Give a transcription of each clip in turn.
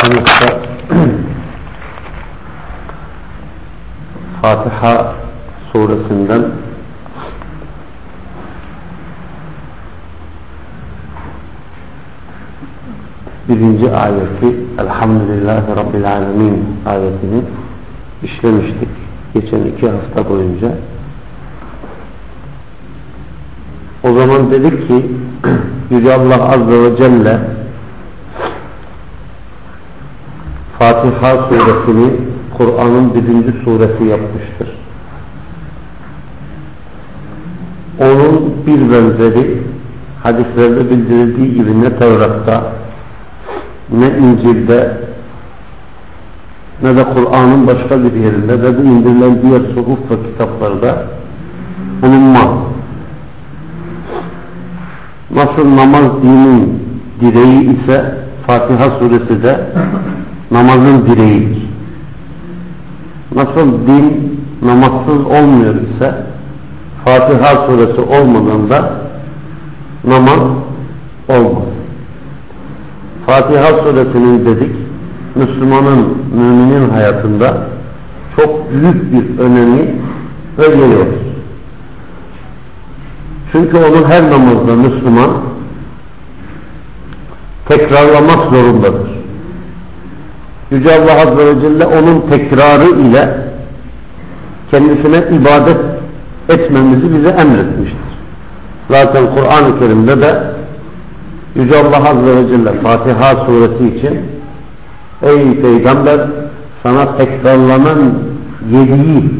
Sonuçta Fatiha suresinden birinci ayeti Elhamdülillahi Rabbil Alemin ayetini işlemiştik. Geçen iki hafta boyunca. O zaman dedik ki Yüce Allah Azze ve Celle Fatiha suresini Kur'an'ın birinci suresi yapmıştır. Onun bir benzeri hadislerde bildirildiği gibi ne Tevrat'ta ne İncil'de ne de Kur'an'ın başka bir yerinde ne de indirilen diğer suhuf ve kitaplarda bulunmaz. Nasıl namaz dinin direği ise Fatiha suresi de namazın direğidir. Nasıl din namazsız olmuyor ise Fatiha suresi olmadan da namaz olmaz. Fatiha suresinin dedik Müslümanın, müminin hayatında çok büyük bir önemi ve yeri. Çünkü onu her namazda Müslüman tekrarlamak zorundadır. Yüce Allah Azze ve Celle onun tekrarı ile kendisine ibadet etmemizi bize emretmiştir. Zaten Kur'an-ı Kerim'de de Yüce Allah Azze ve Celle Fatiha suresi için Ey Peygamber sana tekrarlanan yediği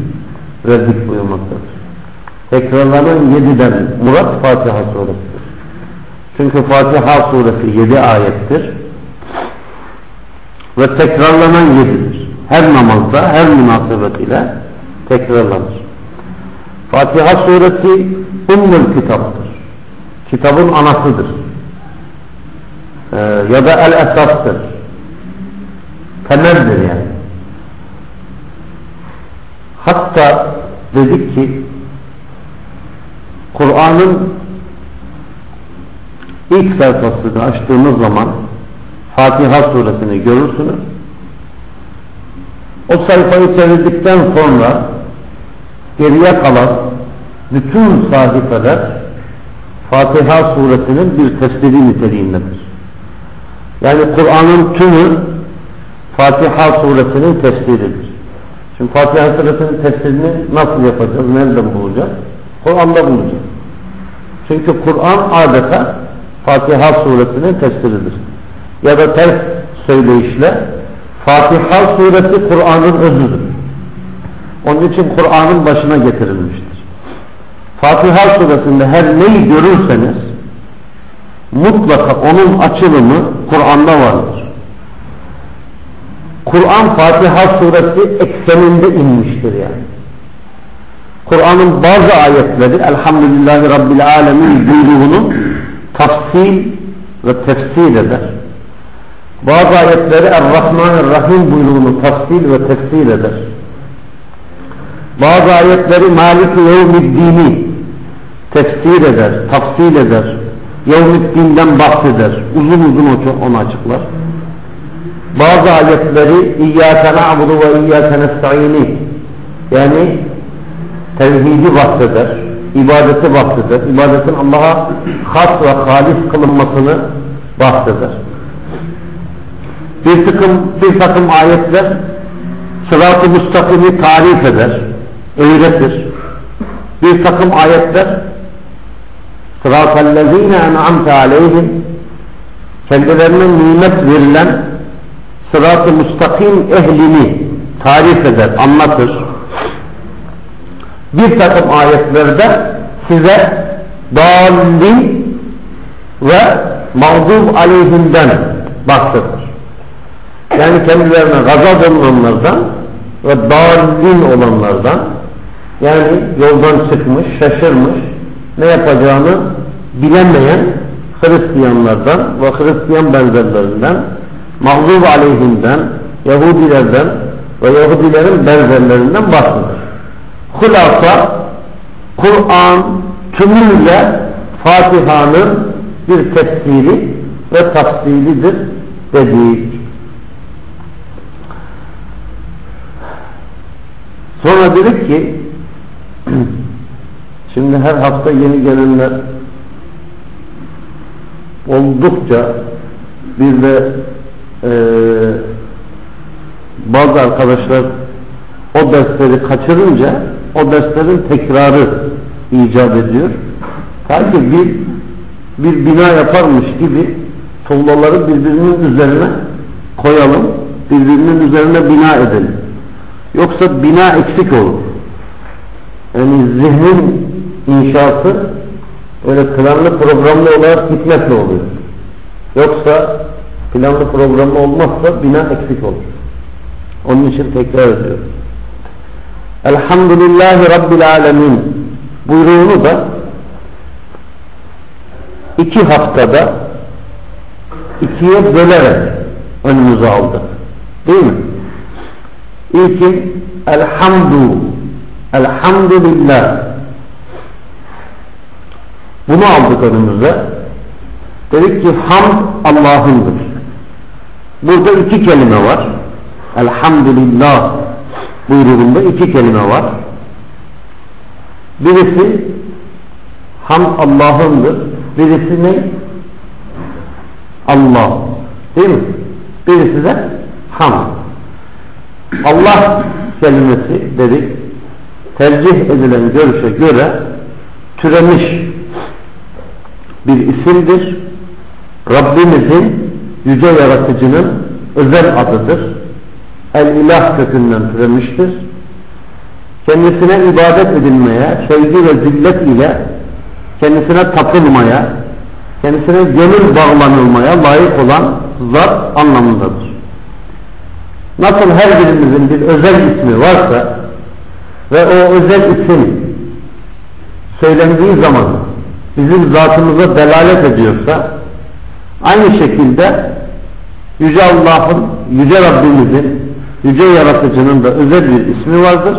reddik buyurmaktadır. Tekrarlanan yediden murat Fatiha suresidir. Çünkü Fatiha suresi yedi ayettir ve tekrarlanan yedidir. Her namazda, her münasebet ile tekrarlanır. Fatiha suresi ummul kitaptır. Kitabın anasıdır. Ee, ya da el esastır. Temeldir yani. Hatta dedik ki Kur'an'ın ilk sayfasını açtığımız zaman Fatiha suresini görürsünüz. O sayfayı çevirdikten sonra geriye kalan bütün sahifeler Fatiha suresinin bir tefsiri niteliğindedir. Yani Kur'an'ın tümü Fatiha suresinin tefsiridir. Şimdi Fatiha suresinin tefsirini nasıl yapacağız, nereden bulacağız? Kur'an'da bulacağız. Çünkü Kur'an adeta Fatiha suresinin tefsiridir ya da ters söyleyişle Fatiha suresi Kur'an'ın özüdür. Onun için Kur'an'ın başına getirilmiştir. Fatiha suresinde her neyi görürseniz mutlaka onun açılımı Kur'an'da vardır. Kur'an Fatiha suresi ekseninde inmiştir yani. Kur'an'ın bazı ayetleri Elhamdülillahi Rabbil Alemin buyruğunu tafsil ve tefsir eder. Bazı ayetleri Er-Rahman-Rahim buyruğunu tafsil ve tefsir eder. Bazı ayetleri Malik-i Yevmiddini tefsir eder, tafsil eder. Yevmiddinden bahseder. Uzun uzun onu açıklar. Bazı ayetleri İyyâke na'budu ve İyyâke nesta'ini yani tevhidi bahseder, ibadeti bahseder, ibadetin Allah'a has ve halis kılınmasını bahseder bir takım, bir takım ayetler sırat-ı müstakimi tarif eder, öğretir. Bir takım ayetler sırat-ellezine en'amte aleyhim kendilerine nimet verilen sırat-ı müstakim ehlini tarif eder, anlatır. Bir takım ayetlerde size dalli ve mağdub aleyhinden bahseder. Yani kendilerine gazap olunanlardan ve dalin olanlardan yani yoldan çıkmış, şaşırmış, ne yapacağını bilemeyen Hristiyanlardan ve Hristiyan benzerlerinden, mağlub aleyhinden, Yahudilerden ve Yahudilerin benzerlerinden bahseder. Hulasa, Kur'an tümüyle Fatiha'nın bir tefsiri ve tafsilidir dedik. Sonra dedik ki şimdi her hafta yeni gelenler oldukça bir de e, bazı arkadaşlar o dersleri kaçırınca o derslerin tekrarı icap ediyor. Sanki bir, bir bina yaparmış gibi tuğlaları birbirinin üzerine koyalım, birbirinin üzerine bina edelim. Yoksa bina eksik olur. Yani zihnin inşaatı öyle planlı programlı olarak gitmekle oluyor. Yoksa planlı programlı olmazsa bina eksik olur. Onun için tekrar ediyorum. Elhamdülillahi Rabbil Alemin buyruğunu da iki haftada ikiye bölerek önümüze aldık. Değil mi? İlkin elhamdu elhamdülillah bunu aldık önümüze. Dedik ki hamd Allah'ındır. Burada iki kelime var. Elhamdülillah buyruğunda iki kelime var. Birisi hamd Allah'ındır. Birisi ne? Allah. Değil mi? Birisi de hamd. Allah kelimesi dedik tercih edilen görüşe göre türemiş bir isimdir. Rabbimizin yüce yaratıcının özel adıdır. El-ilah kökünden türemiştir. Kendisine ibadet edilmeye, sevgi ve zillet ile kendisine tapılmaya, kendisine gönül bağlanılmaya layık olan zat anlamındadır. Nasıl her birimizin bir özel ismi varsa ve o özel isim söylendiği zaman bizim zatımıza delalet ediyorsa aynı şekilde Yüce Allah'ın, Yüce Rabbimizin, Yüce Yaratıcının da özel bir ismi vardır.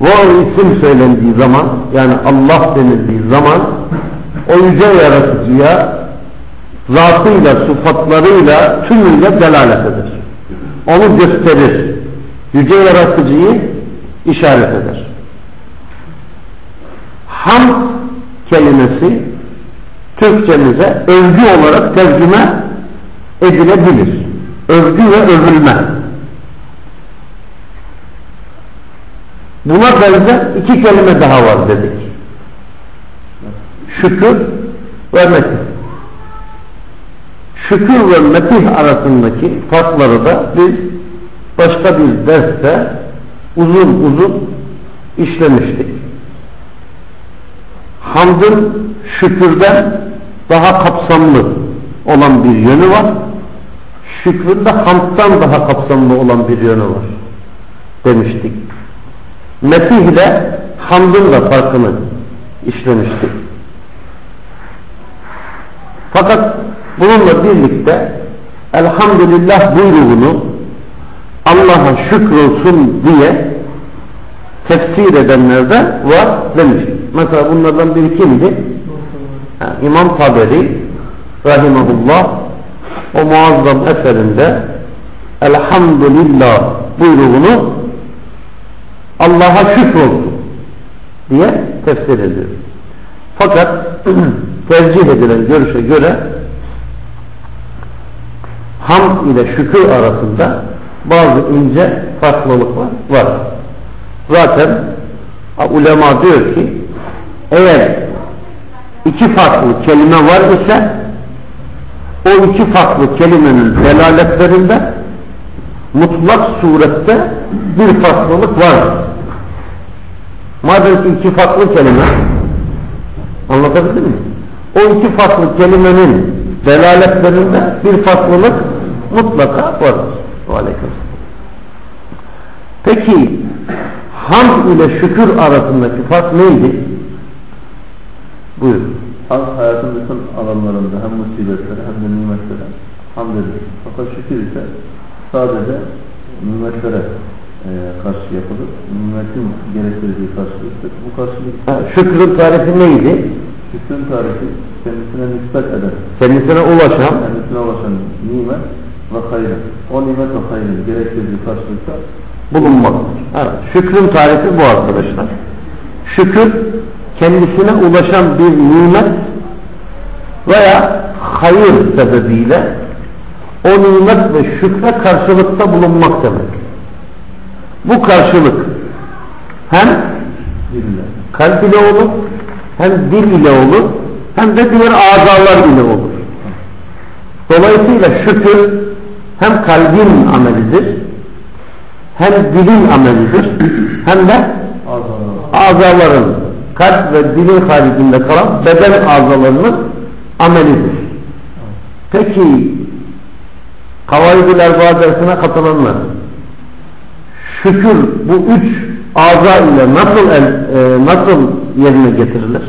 O isim söylendiği zaman yani Allah denildiği zaman o Yüce Yaratıcıya zatıyla, sıfatlarıyla tümüyle delalet eder. Onu gösterir. Yüce Yaratıcıyı işaret eder. Ham kelimesi Türkçemize övgü olarak tercüme edilebilir. Övgü ve övülme. Buna benzer iki kelime daha var dedik. Şükür ve metih. Şükür ve metih arasındaki farkları da biz başka bir derste uzun uzun işlemiştik. Hamdın şükürden daha kapsamlı olan bir yönü var. Şükründe hamdtan daha kapsamlı olan bir yönü var demiştik. Mesih ile hamdın da farkını işlemiştik. Fakat bununla birlikte elhamdülillah buyruğunu Allah'a şükrolsun diye tefsir edenler de var demiş. Mesela bunlardan biri kimdi? İmam Taberi rahimahullah o muazzam eserinde elhamdülillah buyruğunu Allah'a şükrolsun diye tefsir ediyor. Fakat tercih edilen görüşe göre hamd ile şükür arasında bazı ince farklılıklar var. Zaten ulema diyor ki eğer iki farklı kelime var ise o iki farklı kelimenin delaletlerinde mutlak surette bir farklılık var. Madem ki iki farklı kelime anlatabildim mi? O iki farklı kelimenin delaletlerinde bir farklılık mutlaka vardır. Aleyküm. Peki hamd ile şükür arasındaki fark neydi? Buyurun. Hamd hayatın bütün alanlarında hem musibetlere hem de nimetlere hamd edilir. Fakat şükür ise sadece nimetlere karşı yapılır. Nimetin gerektirdiği karşılıktır. Bu karşılık Ha, şükrün tarifi neydi? Şükrün tarifi kendisine nispet eden, Kendisine ulaşan kendisine ulaşan nimet ve hayır. O nimet ve hayrın gerektirdiği karşılıkta bulunmaktır. Evet, şükrün tarifi bu arkadaşlar. Şükür kendisine ulaşan bir nimet veya hayır sebebiyle o nimet ve şükre karşılıkta bulunmak demek. Bu karşılık hem kalp ile olur, hem dil ile olur, hem de diğer azalar ile olur. Dolayısıyla şükür hem kalbin amelidir, hem dilin amelidir, hem de Azalar. azaların, kalp ve dilin haricinde kalan beden azalarının amelidir. Peki, Kavaydül Erbaa dersine katılanlar, şükür bu üç aza ile nasıl el, e, nasıl yerine getirilir?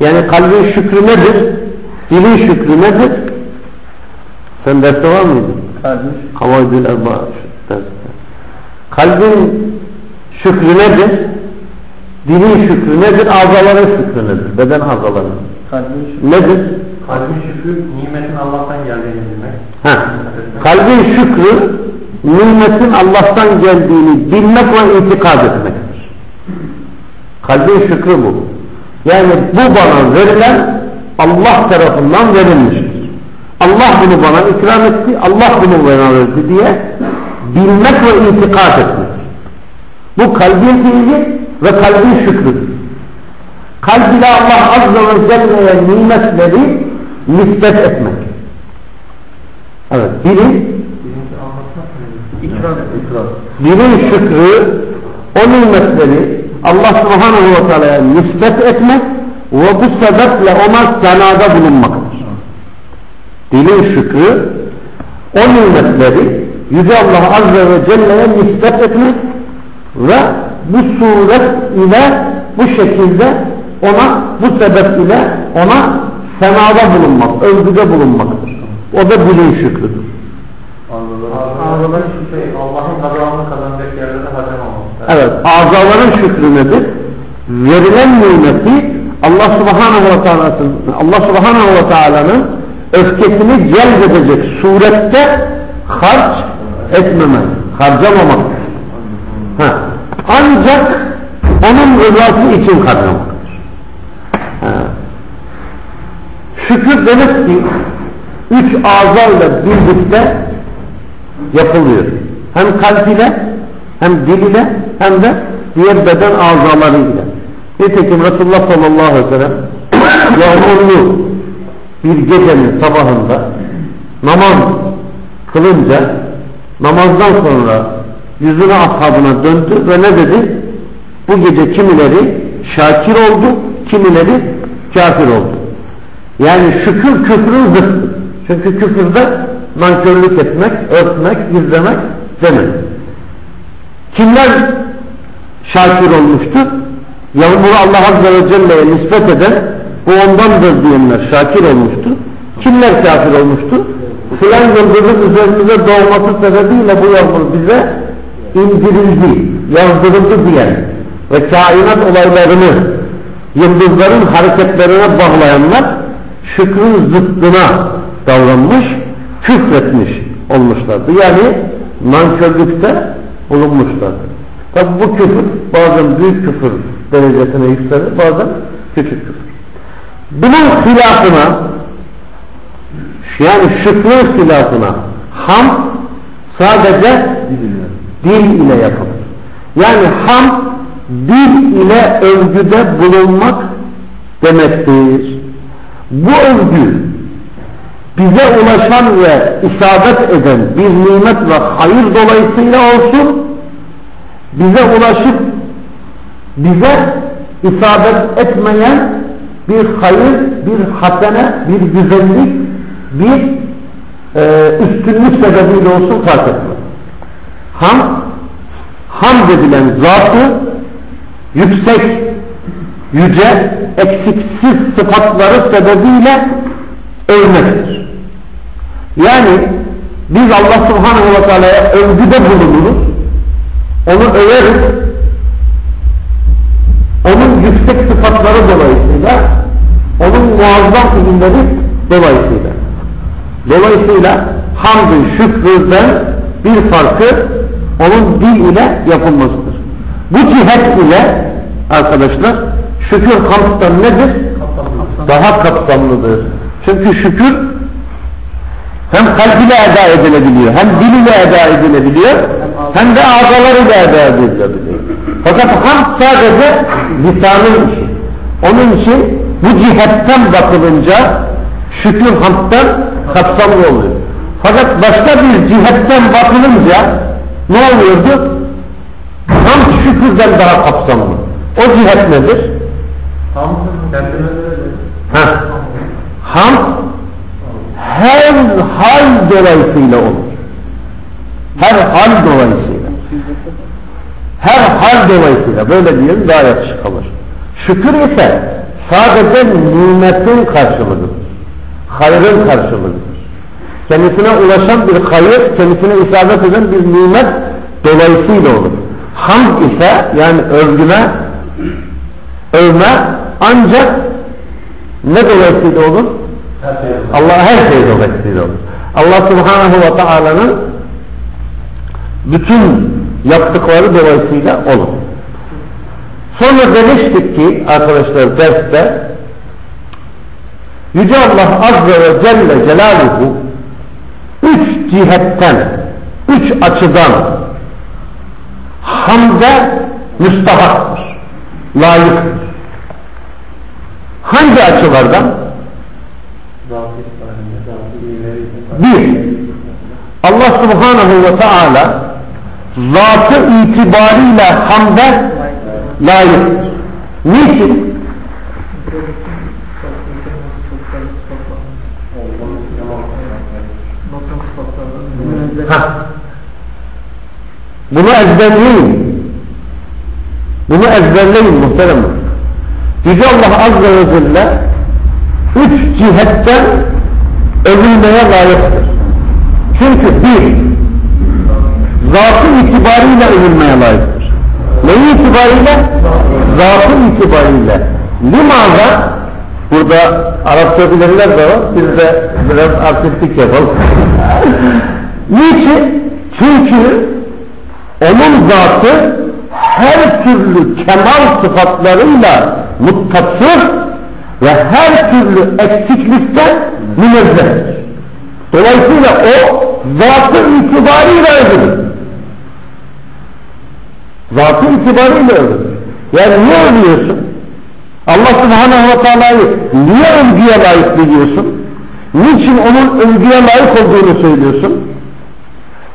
Yani kalbin şükrü nedir? Dilin şükrü nedir? Sen derste var mıydın? Kalbin Kavaydül Erbaa dersinde. Kalbin şükrü nedir? Dilin şükrü nedir? Azaların şükrü nedir? Beden azaların. kalbin şükrü. Nedir? Kalbin şükrü nimetin Allah'tan geldiğini bilmek. Ha. Kalbin şükrü nimetin Allah'tan geldiğini bilmek ve itikad etmektir. Kalbin şükrü bu. Yani bu bana verilen Allah tarafından verilmiştir. Allah bunu bana ikram etti, Allah bunu bana verdi diye bilmek ve itikad etmek. Bu kalbin fiili ve kalbin şükrüdür. Kalb ile Allah Azze ve Celle'ye nimetleri nispet etmek. Evet, anlatmak dilin şükrü o nimetleri Allah Subhanahu ve Teala'ya nispet etmek ve bu sebeple ona senada bulunmaktır. Dilin şükrü o nimetleri Yüce Allah Azze ve Celle'ye nispet etmek ve bu suret ile bu şekilde ona bu sebep ile ona senada bulunmak, övgüde bulunmaktır. O da dilin şükrüdür. Azalar. Ağrıların şükrü Allah'ın kazanını kazanacak yerlere harcamamak. Evet, azaların şükrü nedir? Verilen nimeti Allah Subhanahu ve Teala'nın Allah Subhanahu ve Teala'nın öfkesini celbedecek surette harç etmemek, harcamamak. Ha. Ancak onun rızası için harcamaktır. Ha. Şükür demek ki üç azayla birlikte yapılıyor. Hem kalp ile hem dil ile hem de diğer beden azalarıyla. Nitekim Resulullah sallallahu aleyhi ve sellem yağmurlu bir gecenin sabahında namaz kılınca namazdan sonra yüzünü ashabına döndü ve ne dedi? Bu gece kimileri şakir oldu, kimileri kafir oldu. Yani şükür küfrün zıttı. Çünkü küfürde nankörlük etmek, örtmek, gizlemek demek. Kimler şakir olmuştu? Yağmuru Allah Azze ve Celle'ye nispet eden bu ondandır diyenler şakir olmuştu. Kimler kafir olmuştu? Filan yıldızın üzerimize doğması sebebiyle bu yağmur bize indirildi, yazdırıldı diyen ve kainat olaylarını yıldızların hareketlerine bağlayanlar şükrün zıttına davranmış, küfretmiş olmuşlardı. Yani nankörlükte bulunmuşlardı. Tabi bu küfür bazen büyük küfür derecesine yükselir, bazen küçük küfür. Bunun hilafına yani şükrün hilafına ham sadece dil ile yapılır. Yani ham dil ile övgüde bulunmak demektir. Bu övgü bize ulaşan ve isabet eden bir nimet ve hayır dolayısıyla olsun bize ulaşıp bize isabet etmeyen bir hayır, bir hasene, bir güzellik, bir e, üstünlük sebebiyle olsun fark etmez. Ham, hamd edilen zatı yüksek, yüce, eksiksiz sıfatları sebebiyle övmektir. Yani biz Allah Subhanahu ve Teala'ya övgüde bulunuruz, onu överiz, onun yüksek sıfatları dolayısıyla Onun muazzam ilimleri dolayısıyla. Dolayısıyla hamdın, şükründen bir farkı onun dil ile yapılmasıdır. Bu cihet ile arkadaşlar şükür hamdtan nedir? Daha kapsamlıdır. Çünkü şükür hem kalb ile eda edilebiliyor, hem dil ile eda edilebiliyor, hem de ağzalar ile eda edilebiliyor. Fakat hamd sadece lisanın işi. Onun için bu cihetten bakılınca şükür hamdtan kapsamlı oluyor. Fakat başka bir cihetten bakılınca ne oluyordu? Hamd şükürden daha kapsamlı. O cihet nedir? Hamd kendime göre Ha. Hamd her hal dolayısıyla olur. Her hal dolayısıyla. Her hal dolayısıyla böyle diyelim daha yakışık alır. Şükür ise sadece nimetin karşılığıdır. Hayrın karşılığıdır. Kendisine ulaşan bir hayır, kendisine isabet eden bir nimet dolayısıyla olur. Hamd ise yani övgüme, övme ancak ne dolayısıyla olur? Allah her şey dolayısıyla olur. Allah subhanahu ve Taala'nın bütün yaptıkları dolayısıyla olur. Sonra demiştik ki arkadaşlar derste Yüce Allah Azze ve Celle Celaluhu üç cihetten, üç açıdan hamde müstahaktır, layıktır. Hangi açılardan? Bir, Allah Subhanahu ve Teala zatı itibariyle hamde layıktır. Niçin? Ha. Bunu ezberleyin. Bunu ezberleyin muhterem. Yüce Allah Azze ve Celle üç cihetten övülmeye layıktır. Çünkü bir, zatı itibariyle övülmeye layıktır. Neyi itibariyle? Zatı itibariyle. Limaza, burada Arapça bilenler de var, biz de biraz artistik yapalım. Niçin? Çünkü onun zatı her türlü kemal sıfatlarıyla muttasıf ve her türlü eksiklikten münezzehtir. Dolayısıyla o zatı itibariyle övülür. Zatı itibariyle övülür. Yani niye övüyorsun? Allah subhanehu ve teala'yı niye övgüye layık biliyorsun? Niçin onun övgüye layık olduğunu söylüyorsun?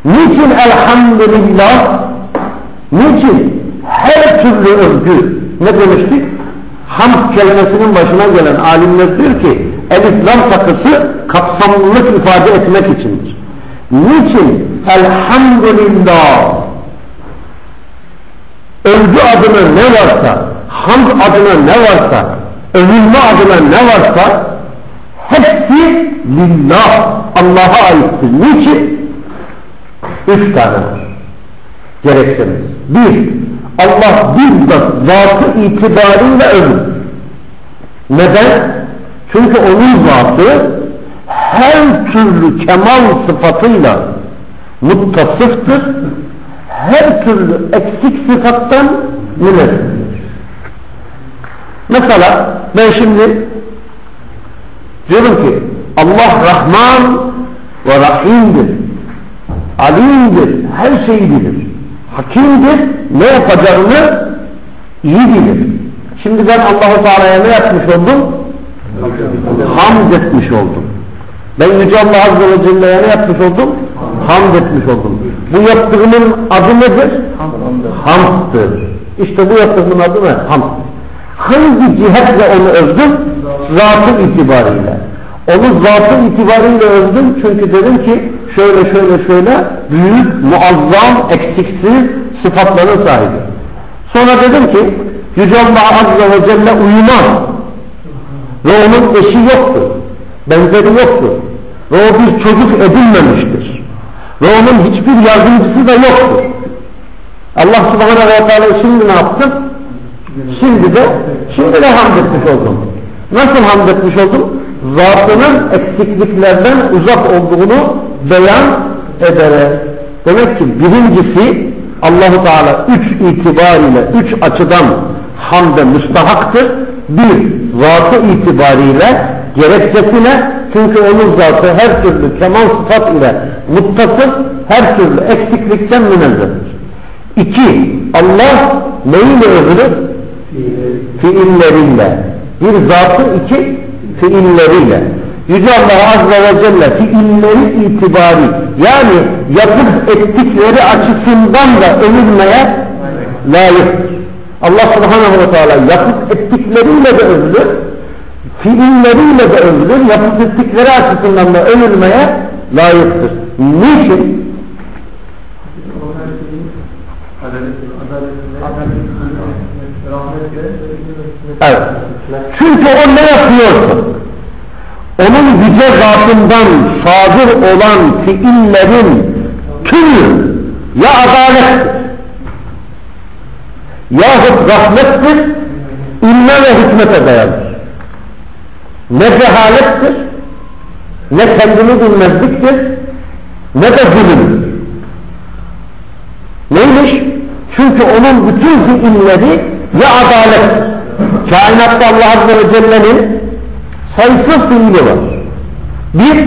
Niçin elhamdülillah? Niçin her türlü övgü ne demiştik? Hamd kelimesinin başına gelen alimler diyor ki el-İslam takısı kapsamlılık ifade etmek içindir. Niçin elhamdülillah övgü adına ne varsa, hamd adına ne varsa, övülme adına ne varsa hepsi lillah, Allah'a aittir. Niçin? Üç tane. Gerekçemiz. Bir, Allah bizzat zatı itibariyle övür. Neden? Çünkü onun zatı her türlü kemal sıfatıyla muttasıftır. Her türlü eksik sıfattan münezzehtir. Mesela ben şimdi diyorum ki Allah Rahman ve Rahim'dir. Alimdir. Her şeyi bilir. Hakimdir. Ne yapacağını iyi bilir. Şimdi ben Allah-u Teala'ya ne yapmış oldum? Hamd etmiş oldum. Ben Yüce Allah Azze ve Celle'ye ne yapmış oldum? Hamd etmiş oldum. Bu yaptığımın adı nedir? Hamd'dır. İşte bu yaptığımın adı ne? Hamd. Hangi cihetle onu övdüm? Zatı itibariyle. Onu zatı itibariyle övdüm çünkü dedim ki şöyle şöyle şöyle büyük, muazzam, eksiksiz sıfatların sahibi. Sonra dedim ki Yüce Allah Azze ve Celle uyumaz. Ve onun eşi yoktur. Benzeri yoktur. Ve o bir çocuk edinmemiştir. Ve onun hiçbir yardımcısı da yoktur. Allah subhanahu ve teala şimdi ne yaptı? Şimdi de, şimdi de hamd etmiş oldum. Nasıl hamd etmiş oldum? Zatının eksikliklerden uzak olduğunu beyan ederek. Demek ki birincisi Allahu Teala üç itibariyle, üç açıdan hamde müstahaktır. Bir, zatı itibariyle gerekçesine çünkü onun zatı her türlü kemal sıfat ile muttasıf, her türlü eksiklikten münezzehtir. İki, Allah neyle övülür? Fiilleriyle. Bir zatı iki, fiilleriyle. Yüce Allah Azze ve Celle fiilleri itibari yani yapıp ettikleri açısından da övülmeye layıktır. Allah Subhanahu ve Teala yapıp ettikleriyle de övülür, fiilleriyle de övülür, yapıp ettikleri açısından da övülmeye layıktır. Niçin? Evet. Çünkü o ne yapıyorsa onun yüce zatından sadır olan fiillerin tümü ya adalettir yahut rahmettir inme ve hikmete dayanır. Ne cehalettir ne kendini bilmezliktir ne de zulümdür. Neymiş? Çünkü onun bütün fiilleri ya adalettir. Kainatta Allah Azze ve Celle'nin sayısız fiili var. Bir,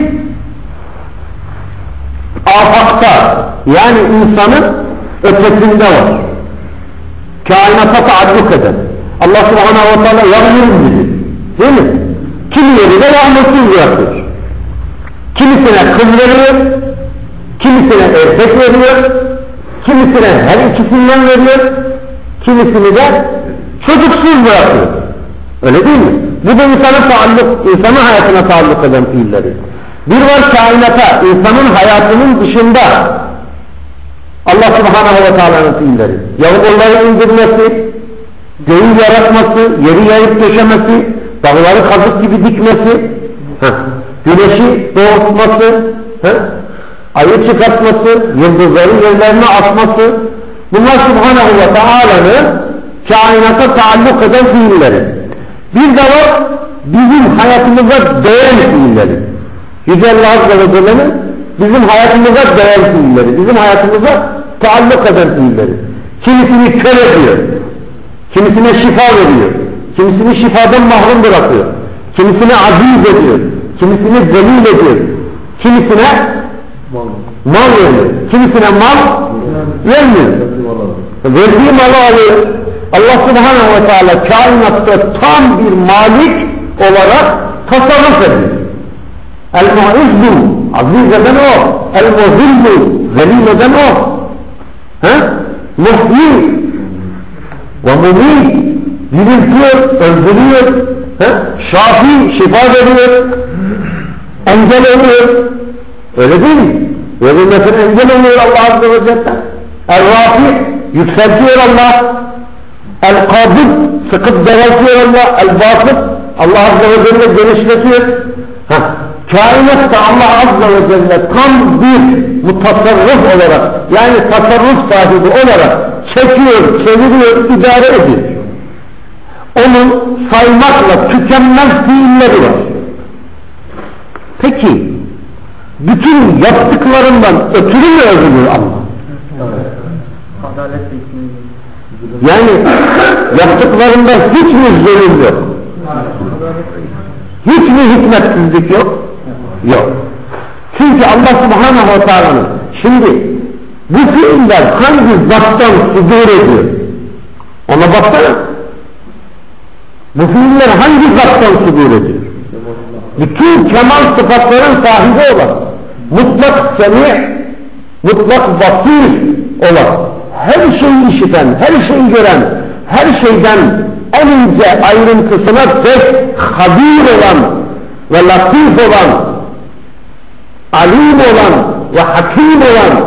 afakta yani insanın ötesinde var. Kainata taalluk eden. Allah subhanahu ve teala yağmur dedi. Değil mi? Kimi yeri de yağmursuz bırakıyor. Kimisine kız veriyor, kimisine erkek veriyor, kimisine her ikisinden veriyor, kimisini de çocuksuz bırakıyor. Öyle değil mi? Bu da insanın taalluk, insanın hayatına taalluk eden fiilleri. Bir var kainata, insanın hayatının dışında Allah subhanahu ve teala'nın fiilleri. Yağmurları indirmesi, göğü yaratması, yeri yayıp döşemesi, dağları kazık gibi dikmesi, heh, güneşi doğurtması, ayı çıkartması, yıldızları yerlerine atması, bunlar subhanahu ve teala'nın kainata taalluk eden fiilleri. Bir de var bizim hayatımıza değen fiilleri. Yüce Allah Azze ve Celle'nin bizim hayatımıza değen fiilleri, bizim hayatımıza taalluk eden fiilleri. Kimisini kör ediyor, kimisine şifa veriyor, kimisini şifadan mahrum bırakıyor, kimisine aziz ediyor, kimisini zelil ediyor, kimisine mal veriyor, kimisine mal vermiyor. Verdiği malı alıyor. Allah subhanahu ve teala kainatta tam bir malik olarak tasarruf ediyor. El-mu'izzu aziz eden o. El-muzillu zelil eden o. He? Muhyi ve mumit diriltiyor, öldürüyor. He? Şafi şifa veriyor. Engel oluyor. Öyle değil mi? Verilmesine engel oluyor Allah Azze ve Celle. El-Rafi yükseltiyor Allah. El-Kabid sıkıp daraltıyor Allah. El-Basıt Allah Azze ve Celle genişletiyor. Heh. Kainatta Allah Azze ve Celle tam bir mutasarrıf olarak yani tasarruf sahibi olarak çekiyor, çeviriyor, idare ediyor. Onun saymakla tükenmez fiilleri var. Peki bütün yaptıklarından ötürü mü övülür Allah? Yani yaptıklarında hiç mi zulüm yok? Hiç mi hikmetsizlik yok? Yok. Çünkü Allah subhanahu ve teala'nın şimdi bu fiiller hangi zattan sudur ediyor? Ona baksana. Bu fiiller hangi zattan sudur ediyor? Bütün kemal sıfatların sahibi olan, mutlak semi, mutlak basir olan, her şeyi işiten, her şeyi gören, her şeyden en ince ayrıntısına tek habir olan ve latif olan, alim olan ve hakim olan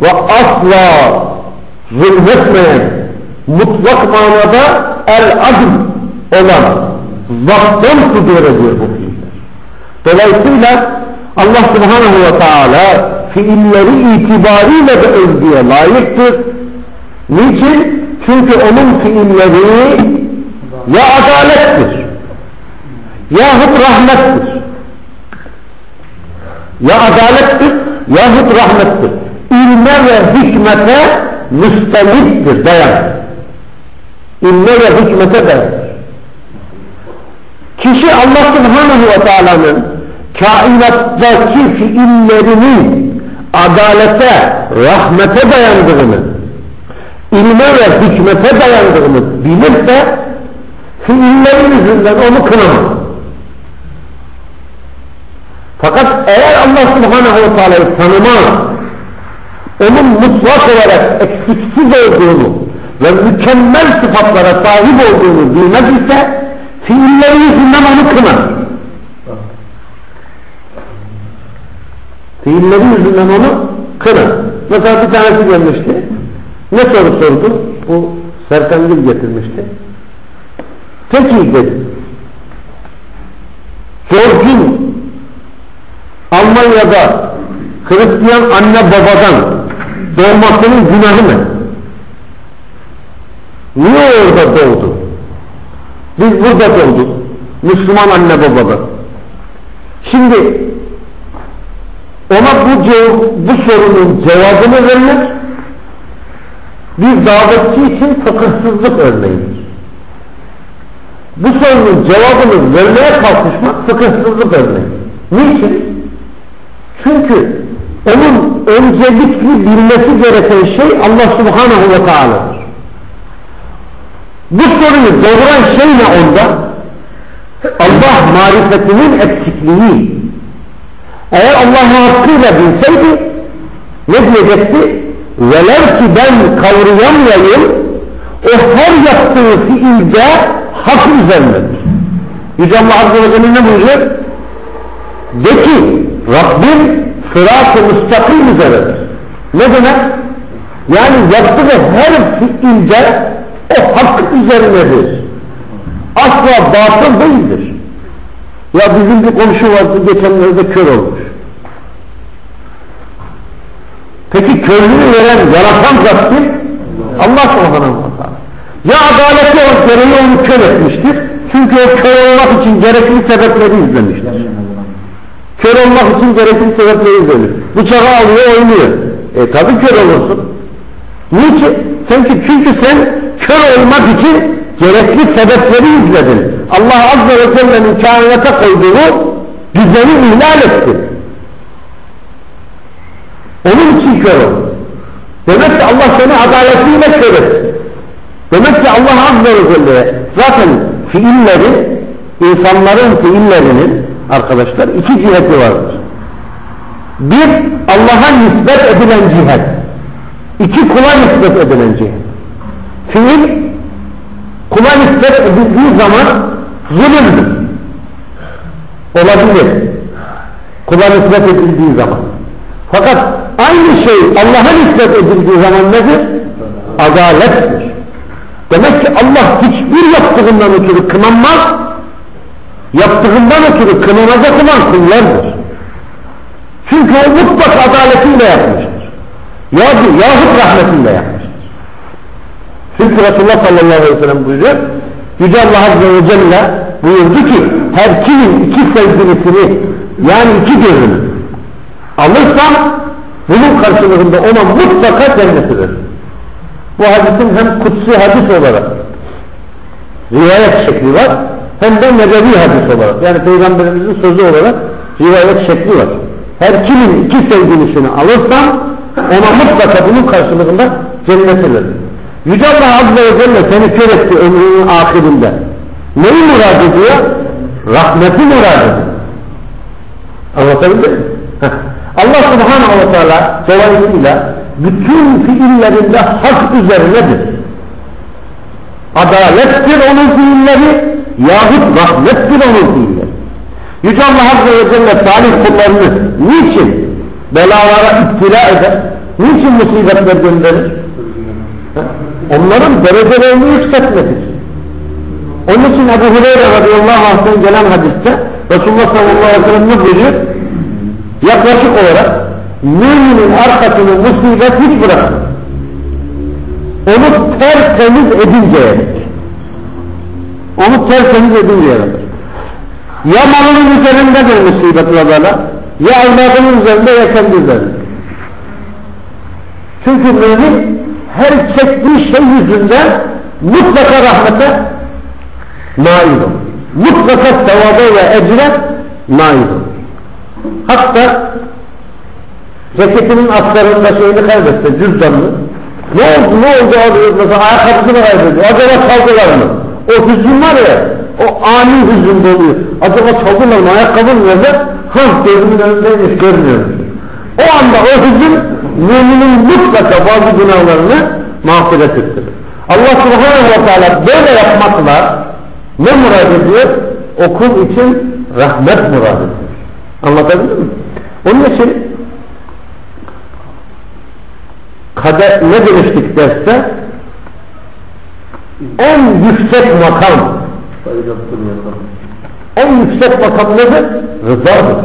ve asla zulmetmeyen, mutlak manada el-adl olan zattan sudur ediyor bu fiiller. Dolayısıyla Allah subhanahu ve teala fiilleri itibariyle de övgüye layıktır. Niçin? Çünkü onun fiilleri ya adalettir, yahut rahmettir. Ya adalettir yahut rahmettir. İlme ve hikmete müstenittir, dayanır. İlme ve hikmete dayanır. Kişi Allah subhanahu ve teala'nın kainattaki fiillerinin adalete, rahmete dayandığını, ilme ve hikmete dayandığını bilirse fiillerin yüzünden onu kınamaz. Fakat eğer Allah subhanahu ve teala'yı tanımaz, onun mutlak olarak eksiksiz olduğunu ve mükemmel sıfatlara sahip olduğunu bilmez ise fiilleri yüzünden onu kınar. Fiilleri yüzünden onu kınar. Mesela bir tanesi gelmişti. Ne soru sordu? Bu Serkan getirmişti. Peki dedi. George'un Almanya'da Hristiyan anne babadan doğmasının günahı ne? Niye orada doğdu? Biz burada doğduk. Müslüman anne babadan. Şimdi ona bu, bu sorunun cevabını vermek bir davetçi için fıkıhsızlık örneğidir. Bu sorunun cevabını vermeye kalkışmak fıkıhsızlık örneği. Niçin? Çünkü onun öncelikli bilmesi gereken şey Allah subhanahu ve teala'dır. Bu soruyu doğuran şey ne onda? Allah marifetinin eksikliği. Eğer Allah'ı hakkıyla bilseydi ne diyecekti? Velev ki ben kavrayamayayım o her yaptığı fiilde hak üzerindedir. Yüce Allah Azze ve Celle ne buyuruyor? De ki Rabbim sırat-ı müstakim üzeredir. Ne demek? Yani yaptığı her fiilde o hak üzerindedir. Asla batıl değildir. Ya bizim bir komşu vardı geçenlerde kör olmuş. Peki körlüğü veren, yaratan zat? Allah subhanahu wa ta'ala. Ya adaleti o gereği onu kör etmiştir. Çünkü o kör olmak için gerekli sebepleri izlemiştir. Kör olmak için gerekli sebepleri izlemiş. Bıçağı alıyor, oynuyor. E tabi kör olursun. Niçin? Çünkü, çünkü sen kör olmak için gerekli sebepleri izledin. Allah Azze ve Celle'nin kainata koyduğu düzeni ihlal etti. Onun için kör ol. Demek ki Allah seni adaletiyle kör etti. Demek ki Allah Azze ve Celle zaten fiilleri, insanların fiillerinin arkadaşlar iki ciheti vardır. Bir, Allah'a nispet edilen cihet. İki, kula nispet edilen cihet. Fiil, kula nispet edildiği zaman zulümdür. Olabilir. Kula nispet edildiği zaman. Fakat aynı şey Allah'a nispet edildiği zaman nedir? Adalettir. Demek ki Allah hiçbir yaptığından ötürü kınanmaz, yaptığından ötürü kınanacak olan kullardır. Çünkü o mutlak adaletiyle yapmıştır. Yahut, rahmetiyle yapmıştır. Çünkü Resulullah sallallahu aleyhi ve sellem buyuruyor, Yüce Allah Azze ve Celle buyurdu ki, her kimin iki sevgilisini, yani iki gözünü alırsa, bunun karşılığında ona mutlaka cenneti verir. Bu hadisin hem kutsi hadis olarak rivayet şekli var, hem de nebevi hadis olarak yani peygamberimizin sözü olarak rivayet şekli var. Her kimin iki sevgilisini alırsan ona mutlaka bunun karşılığında cennete verir. Yüce Allah Azze ve Celle seni kör etti ömrünün ahirinde. Neyi murad ediyor? Rahmeti murad ediyor. Anlatabildim mi? Allah Subhanahu ve Teala dolayısıyla bütün fiillerinde hak üzerinedir. Adalettir onun fiilleri, yahut rahmettir onun fiilleri. Yüce Allah Azze ve Celle salih kullarını niçin belalara iptila eder? Niçin musibetler gönderir? Onların derecelerini yükseltmek için. Onun için Ebu Hureyre radıyallahu anh'tan gelen hadiste Resulullah sallallahu aleyhi ve sellem ne buyuruyor? Yaklaşık olarak müminin arkasını musibet hiç bırakmaz. Onu tertemiz edinceye onu tertemiz edinceye kadar. Ya malının üzerindedir musibet ve bela, ya evladının üzerinde ya kendi üzerinde. Çünkü mümin her çektiği şey yüzünden mutlaka rahmete nail olur. Mutlaka sevaba ve ecre nail olur. Hatta ceketinin aslarında şeyini kaybetti, cüzdanını. Ne oldu, ne oldu abi? Mesela ayakkabısını kaybetti. Acaba çaldılar mı? O hüzün var ya, o ani hüzün oluyor. Acaba çaldılar mı? Ayakkabın nerede? Hah gözümün önündeymiş, görmüyorum. O anda o hüzün müminin mutlaka bazı günahlarını mağfiret ettirir. Allah subhanahu ve teala böyle yapmakla ne murad ediyor? O kul için rahmet murad ediyor. Anlatabildim mi? Onun için kader ne demiştik derste? En yüksek makam en yüksek makam nedir? Rızadır.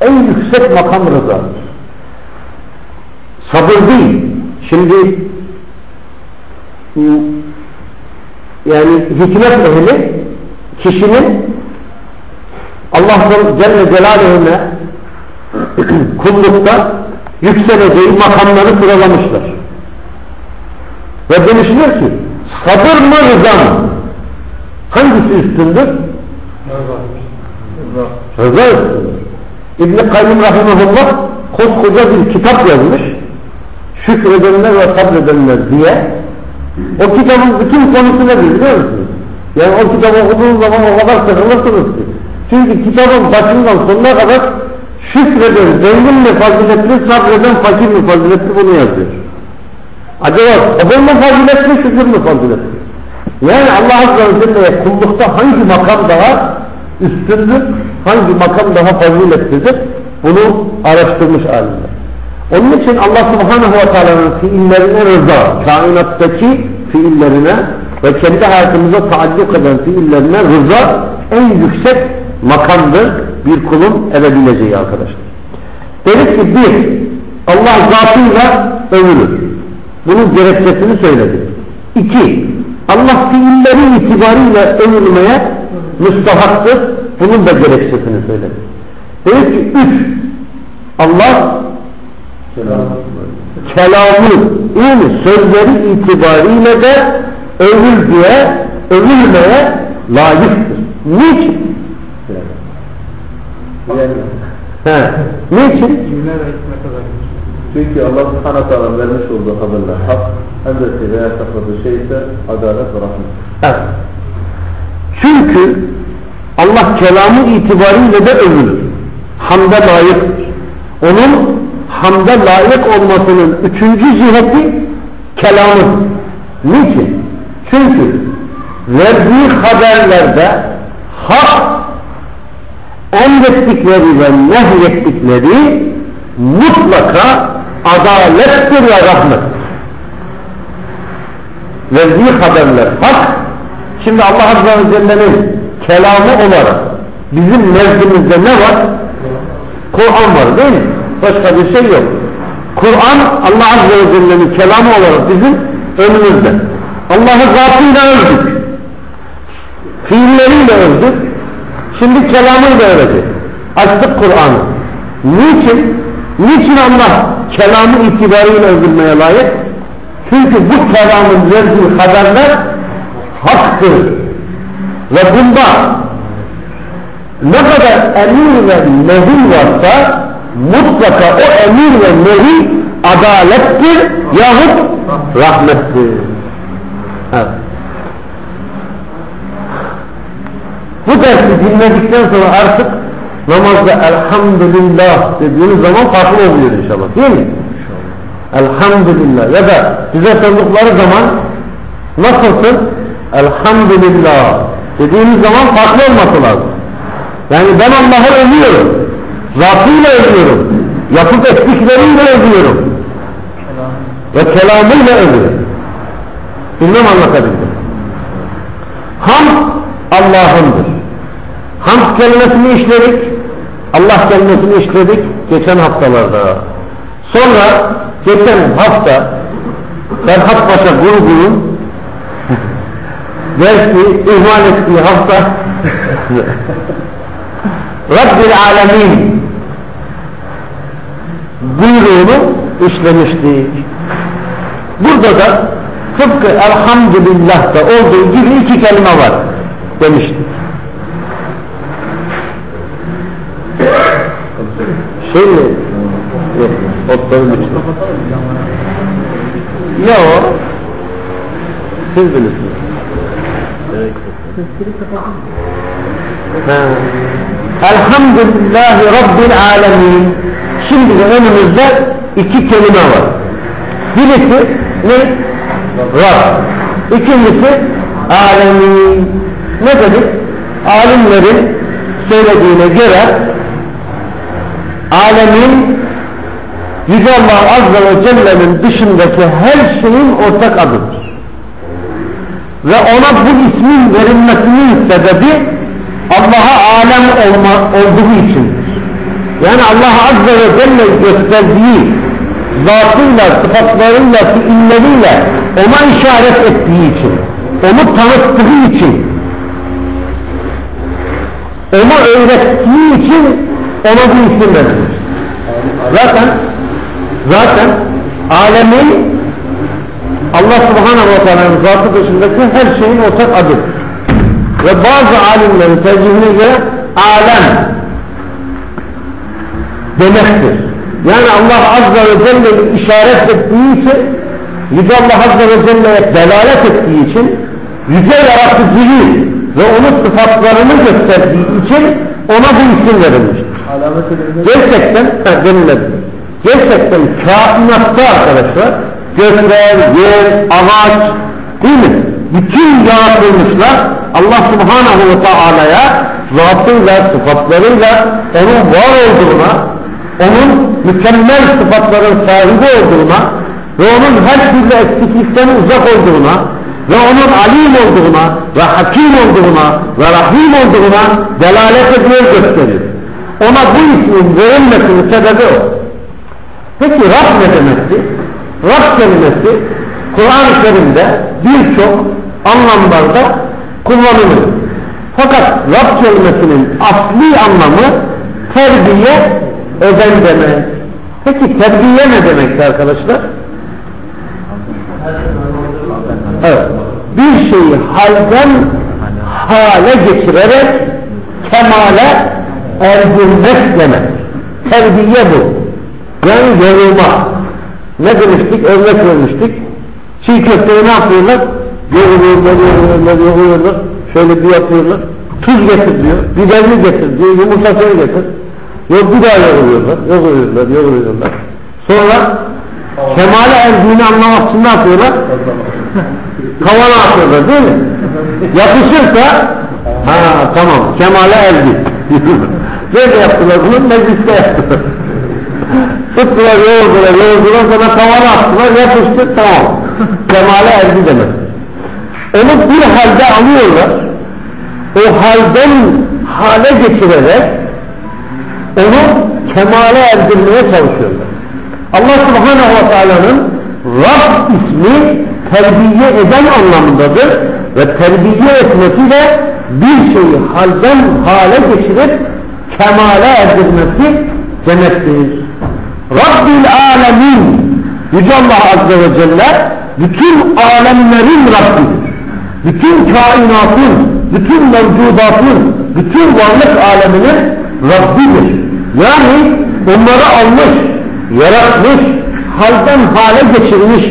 En yüksek makam rızadır. Sabır değil. Şimdi yani hikmet ehli kişinin Allah'ın Celle Celaluhu'na kullukta yükseleceği makamları sıralamışlar. Ve demişler ki sabır mı rıza mı? Hangisi üstündür? Rıza üstündür. İbn-i Kayyum Rahimahullah koskoca bir kitap yazmış. Şükredenler ve sabredenler diye. O kitabın bütün konusu nedir biliyor musunuz? Yani o kitabı okuduğunuz zaman o kadar sıkılırsınız ki. Çünkü kitabın başından sonuna kadar şükreden zengin mi faziletli, sabreden fakir mi faziletli bunu yazıyor. Acaba sabır mı faziletli, şükür mü faziletli? Yani Allah Azze ve Celle'ye kullukta hangi makam daha üstündür, hangi makam daha faziletlidir? Bunu araştırmış alimler. Onun için Allah Subhanahu ve Teala'nın fiillerine rıza, kainattaki fiillerine ve kendi hayatımıza taadduk eden fiillerine rıza en yüksek makamdır bir kulun edebileceği arkadaşlar. Dedik ki bir, Allah zatıyla övülür. Bunun gerekçesini söyledik. İki, Allah fiilleri itibariyle övülmeye müstahaktır. Bunun da gerekçesini söyledik. Dedik ki üç, Allah kelamı, yani sözleri itibariyle de övül diye, övülmeye layıktır. Niçin? He. Niçin? Cümle ve hikmet olarak. çünkü Allah subhanahu teala vermiş olduğu haberler hak, emretti veya sakladığı şey ise adalet ve rahmet. Evet. Çünkü Allah kelamı itibariyle de övülür. Hamda layıktır. Onun hamda layık olmasının üçüncü ciheti kelamı. Niçin? Çünkü verdiği haberlerde hak emrettikleri ve nehyettikleri mutlaka adalettir ve rahmettir. Verdiği haberler hak. Şimdi Allah Azze ve Celle'nin kelamı olarak bizim nezdimizde ne var? Kur'an var değil mi? Başka bir şey yok. Kur'an Allah Azze ve Celle'nin kelamı olarak bizim önümüzde. Allah'ı zatıyla övdük. Fiilleriyle övdük. Şimdi kelamıyla övecek. Açtık Kur'an'ı. Niçin? Niçin Allah kelamı itibariyle övülmeye layık? Çünkü bu kelamın verdiği haberler haktır. Ve bunda ne kadar emir ve nehi varsa mutlaka o emir ve nehi adalettir yahut rahmettir. Evet. Bu dersi dinledikten sonra artık namazda elhamdülillah dediğiniz zaman farklı oluyor inşallah değil mi? Elhamdülillah ya da size sordukları zaman nasılsın? Elhamdülillah dediğiniz zaman farklı olması lazım. Yani ben Allah'ı övüyorum. Zatıyla övüyorum. Yapıp ettikleriyle övüyorum. Ve kelamıyla övüyorum. Bilmem anlatabildim. Ham Allah'ındır. Hamd kelimesini işledik. Allah kelimesini işledik geçen haftalarda. Sonra geçen hafta Ferhat Paşa grubunun belki ihmal ettiği hafta Rabbil Alemin buyruğunu işlemiştik. Burada da tıpkı elhamdülillah'ta olduğu gibi iki kelime var demiştik. Şey mi? Yok, otların içinde. Yok. Siz bilirsiniz. Ha. Elhamdülillahi Rabbil Alemin. Şimdi de önümüzde iki kelime var. Birisi ne? Rab. İkincisi Alemin. Ne dedik? Alimlerin söylediğine göre alemin Yüce Allah Azze ve Celle'nin dışındaki her şeyin ortak adıdır. Ve ona bu ismin verilmesinin sebebi Allah'a alem olma, olduğu içindir. Yani Allah Azze ve Celle gösterdiği zatıyla, sıfatlarıyla, fiilleriyle ona işaret ettiği için, onu tanıttığı için, onu öğrettiği için ona bu isim verilir. Zaten zaten alemin Allah subhanahu wa ta'ala'nın zatı dışındaki her şeyin ortak adıdır. Ve bazı alimlerin tercihine göre alem demektir. Yani Allah azze ve celle işaret ettiği için Yüce Allah azze ve celle'ye delalet ettiği için yüce yaratıcılığı ve onun sıfatlarını gösterdiği için ona bu isim verilmiştir. Gerçekten, ha, denilebilir. Gerçekten kainatta arkadaşlar gökler, yer, ağaç değil mi? Bütün yaratılmışlar Allah subhanahu ve teala'ya zatıyla, sıfatlarıyla onun var olduğuna, onun mükemmel sıfatların sahibi olduğuna ve onun her türlü eksiklikten uzak olduğuna ve onun alim olduğuna ve hakim olduğuna ve rahim olduğuna delalet ediyor gösteriyor. Ona bu ismin verilmesinin sebebi o. Peki Rab ne demekti? Rab kelimesi Kur'an-ı Kerim'de birçok anlamlarda kullanılır. Fakat Rab kelimesinin asli anlamı terbiye eden demek. Peki terbiye ne demekti arkadaşlar? Evet. Bir şeyi halden hale geçirerek kemale erdirmek demek. Terbiye bu. Yani yorulma. Ne demiştik? Örnek vermiştik. Çiğ köfteyi ne yapıyorlar? Yoğuruyorlar, yoğuruyorlar, yoğuruyorlar. Şöyle bir yapıyorlar. Tuz getir diyor. Biberini getir diyor. Yumurtasını getir. Yok bir daha yoğuruyorlar. Yoğuruyorlar, yoğuruyorlar. Sonra kemale erdiğini anlamak için ne yapıyorlar? Kavana atıyorlar değil mi? Yapışırsa ha tamam kemale erdi. Nerede yaptılar bunu? Mecliste yaptılar. Tuttular, yoğurdular, yoğurdular, sonra tavana attılar, yapıştı, tamam. Kemale erdi demek. Onu bir halde alıyorlar, o halden hale geçirerek onu kemale erdirmeye çalışıyorlar. Allah subhanahu wa ta'ala'nın Rab ismi terbiye eden anlamındadır ve terbiye etmesi de bir şeyi halden hale geçirip kemale erdirmesi demektir. Rabbil alemin Yüce Allah Azze ve Celle bütün alemlerin Rabbidir. Bütün kainatın, bütün mevcudatın, bütün varlık aleminin Rabbidir. Yani onları almış, yaratmış, halden hale geçirmiş,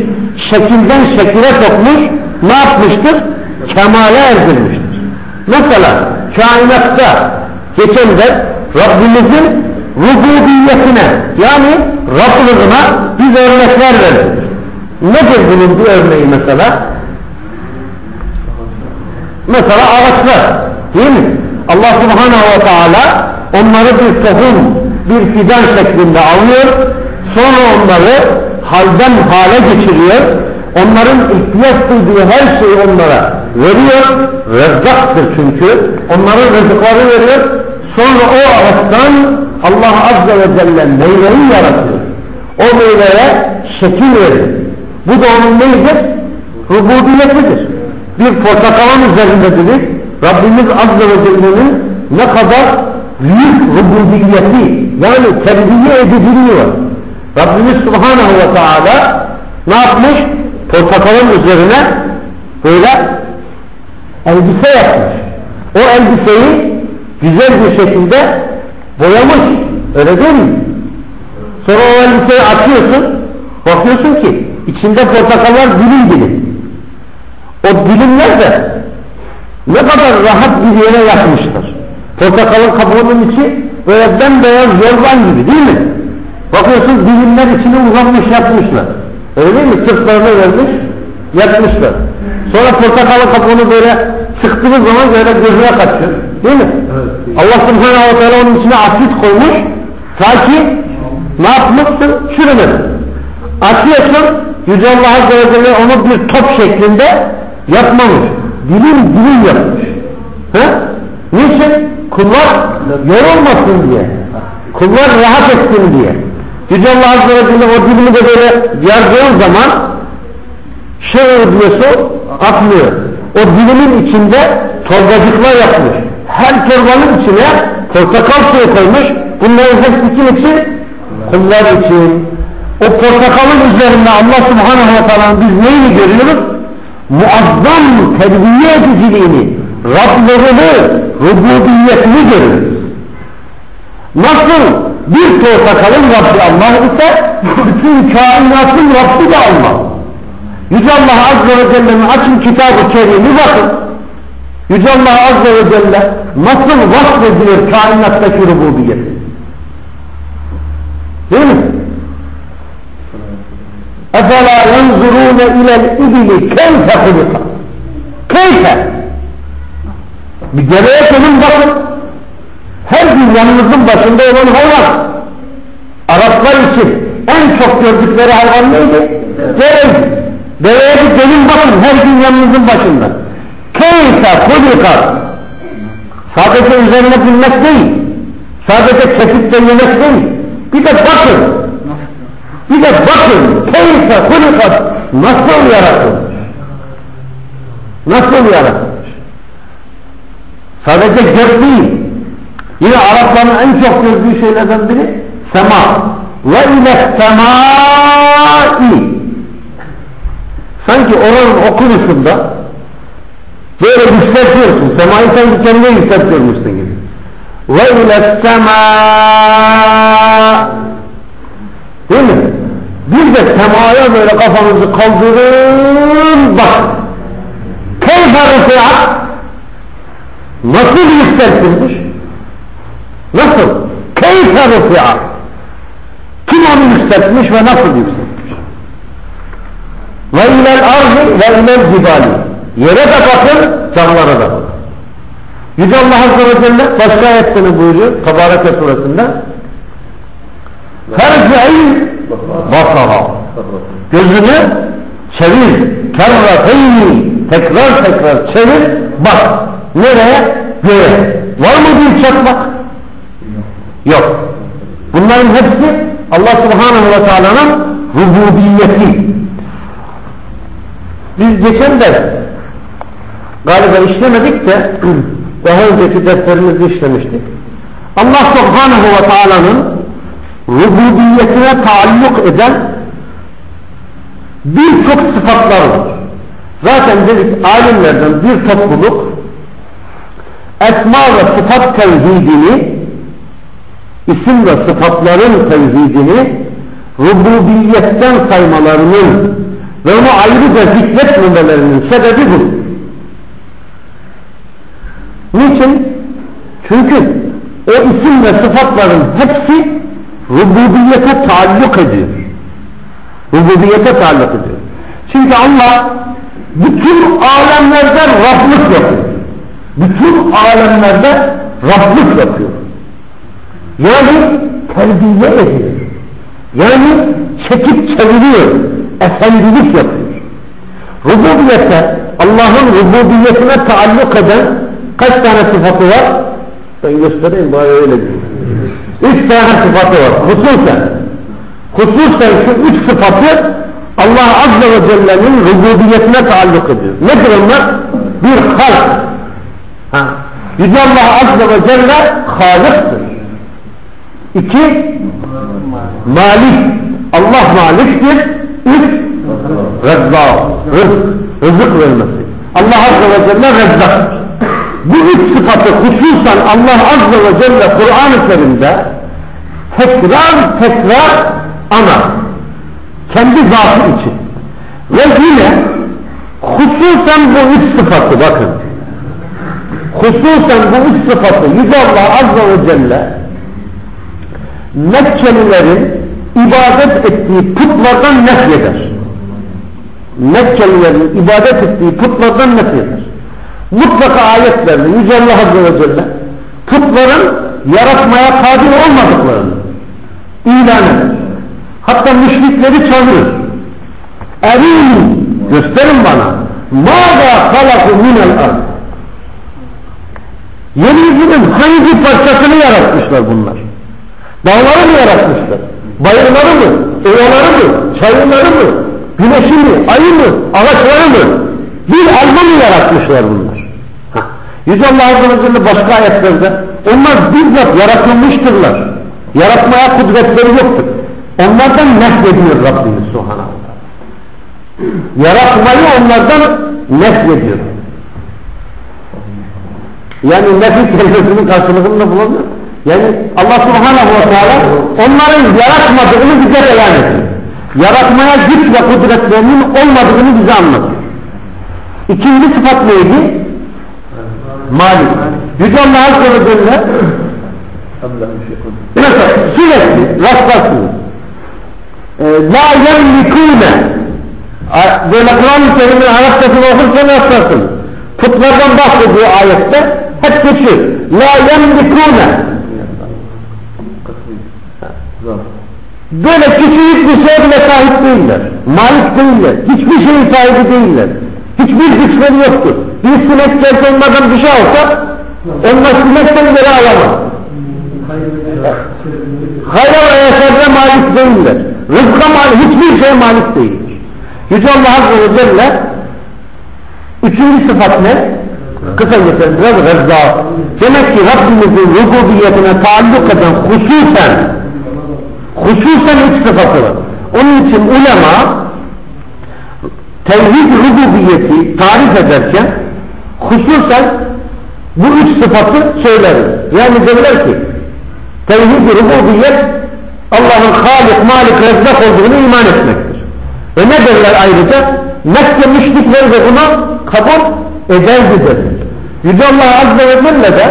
şekilden şekile sokmuş, ne yapmıştır? Kemale erdirmiştir. Mesela kainatta geçen de Rabbimizin rububiyetine yani Rablığına biz örnekler verdik. Nedir bunun bir örneği mesela? Mesela ağaçlar değil mi? Allah subhanahu ve teala onları bir tohum, bir fidan şeklinde alıyor. Sonra onları halden hale geçiriyor. Onların ihtiyaç duyduğu her şeyi onlara veriyor. Rezzaktır çünkü. Onların rızıkları veriyor. Sonra o ağaçtan Allah Azze ve Celle meyveyi yaratıyor. O meyveye şekil verir. Bu da onun neydir? Rububiyetidir. bir portakalın üzerindedir. Rabbimiz Azze ve Celle'nin ne kadar büyük rububiyeti yani terbiye ediciliği. Rabbimiz Subhanahu ve Teala ne yapmış? Portakalın üzerine böyle elbise yapmış. O elbiseyi güzel bir şekilde boyamış. Öyle değil mi? Sonra o elbiseyi açıyorsun, bakıyorsun ki içinde portakallar dilim dilim. O dilimler de ne kadar rahat bir yere yapmışlar. Portakalın kabuğunun içi böyle bembeyaz yorgan gibi değil mi? Bakıyorsun dilimler içine uzanmış yapmışlar. Öyle değil mi? Sırtlarına vermiş, yatmışlar. Sonra portakalın kabuğunu böyle sıktığınız zaman böyle gözüne kaçıyor. Değil mi? Evet. Allah subhanahu wa ta'ala onun içine asit koymuş. Ta ki ne yapmışsın? Çürümesin. Açıyorsun, Yüce Allah Azze ve Celle onu bir top şeklinde yapmamış. Dilim dilim yapmış. He? Niçin? Kullar yorulmasın diye. Kullar rahat etsin diye. Yüce Allah Azze ve Celle o dilimi de böyle yazdığın zaman şey diyorsa atmıyor. O dilimin içinde torbacıklar yapmış. Her torbanın içine portakal suyu koymuş. Bunların hepsi kim için? Kullar için. O portakalın üzerinde Allah Subhanahu ve Teala'nın biz neyini görüyoruz? Muazzam terbiye ediciliğini, Rablerini, rububiyetini görüyoruz. Nasıl bir portakalın Rabbi Allah ise bütün kainatın Rabbi de Allah. Yüce Allah Azze ve Celle'nin açın kitabı kerimi bakın. Yüce Allah Azze ve Celle nasıl vasfedilir kainattaki rububiyet? Değil mi? اَفَلَا يَنْظُرُونَ اِلَى الْاِبِلِ كَيْفَ خُلِقَ Keyfe? Bir deveye gelin bakın. Her gün yanınızın başında olan hayvan. Araplar için en çok gördükleri hayvan neydi? Deveydi. Deveye bir gelin bakın her gün yanınızın başında. Keyfe hulika. Sadece üzerine binmek değil. Sadece kesip de yemek değil. Bir de bakın. Bir de bakın. Keyfe hulika. Nasıl yaratılmış? Nasıl yaratılmış? Sadece gök değil. Yine Arapların en çok gördüğü şeylerden biri sema. Ve ile semai sanki oranın okunuşunda böyle yükseltiyorsun. Semayı sanki kendine yükseltiyormuşsun gibi. Ve ile sema değil mi? Bir de semaya böyle kafanızı kaldırın bak. Keyfe rıfiyat nasıl yükseltilmiş? Nasıl? Keyfe rıfiyat kim onu yükseltmiş ve nasıl yükseltmiş? Ve ilel arzi ve ilel cibali. Yere de bakın, dağlara da bakın. Yüce Allah Azze ve Celle başka ayetlerini buyuruyor Tebareke suresinde. Ferci'in basara. Gözünü çevir. Kerrateyni. Tekrar tekrar çevir. Bak. Nereye? Göğe. Var mı bir çakmak? Yok. Bunların hepsi Allah Subhanahu ve Teala'nın rububiyeti. Biz geçen de galiba işlemedik de daha önceki derslerimizde işlemiştik. Allah Subhanahu ve Teala'nın rububiyetine taalluk eden birçok sıfatlar var. Zaten dedik alimlerden bir topluluk esma ve sıfat tevhidini isim ve sıfatların tevhidini rububiyetten saymalarının ve onu ayrıca zikretmemelerinin sebebi bu. Niçin? Çünkü o isim ve sıfatların hepsi rububiyete taalluk ediyor. Rububiyete taalluk ediyor. Çünkü Allah bütün alemlerde Rablık yapıyor. Bütün alemlerde Rablık yapıyor. Yani terbiye ediyor. Yani çekip çeviriyor. Efendilik yapıyor. Rububiyete, Allah'ın rububiyetine taalluk eden kaç tane sıfatı var? Ben göstereyim bari öyle diyeyim. Üç tane sıfatı var. Hususen. Hususen şu üç sıfatı Allah Azze ve Celle'nin rububiyetine taalluk ediyor. Nedir onlar? Bir halk. Ha. Yüce Allah Azze ve Celle halıktır. İki, malik. Allah maliktir. Üç, rezzak. Rızk, rızık vermesi. Allah Azze ve Celle rezzaktır. Bu üç sıfatı hususan Allah Azze ve Celle Kur'an-ı Kerim'de tekrar tekrar ana kendi zatı için ve yine hususen bu üç sıfatı bakın hususen bu üç sıfatı Yüce Allah Azze ve Celle Mekkelilerin ibadet ettiği putlardan nefyeder. Mekkelilerin ibadet ettiği putlardan nefyeder. Mutlaka ayetlerle Yüce Allah Azze ve Celle putların yaratmaya kadir olmadıklarını ilan eder. Hatta müşrikleri çağırır. Erin gösterin bana. Mâzâ halakı minel ard. Yeryüzünün hangi parçasını yaratmışlar bunlar? Dağları mı yaratmışlar? Bayırları mı? Ovaları mı? Çayırları mı? Güneşi mi? Ayı mı? Ağaçları mı? Bir alma mı yaratmışlar bunlar? Yüce Allah Azze başka ayetlerde onlar bizzat yaratılmıştırlar. Yaratmaya kudretleri yoktur. Onlardan nefrediyor Rabbimiz Subhanahu Yaratmayı onlardan nefrediyor. Yani nefis kelimesinin karşılığını bulamıyor. Yani Allah Subhanahu ve Teala onların yaratmadığını bize beyan ediyor. Yaratmaya güç ve kudretlerinin olmadığını bize anlatıyor. İkinci sıfat neydi? Malik. Yüce Allah Azze ve Celle mesela sürekli rastlarsınız. Ee, La yemlikûne böyle Kur'an-ı Kerim'in Arapçasını okurken rastlarsınız. Putlardan bahsediyor ayette hep geçiyor. La yemlikûne Böyle küçük bir şeye bile sahip değiller. Malik değiller. Hiçbir şeyin sahibi değiller. Hiçbir güçleri yoktur. Bir sinek onlardan bir şey olsa onlar sinekten geri alamaz. Hayra ve yaşarda malik değiller. Rızka malik, hiçbir şey malik değildir. Yüce Allah Azze ve Celle üçüncü sıfat ne? Kısa geçer biraz rezza. Demek ki Rabbimizin rububiyetine taalluk eden hususen hususen üç sıfatı var. Onun için ulema tevhid rububiyeti tarif ederken hususen bu üç sıfatı söyler. Yani derler ki tevhid rububiyet Allah'ın halik, malik, rezzak olduğunu iman etmektir. E ne derler ayrıca? Mekke müşrikleri de buna kabul ederdi derler. Yüce Allah Azze ve Celle de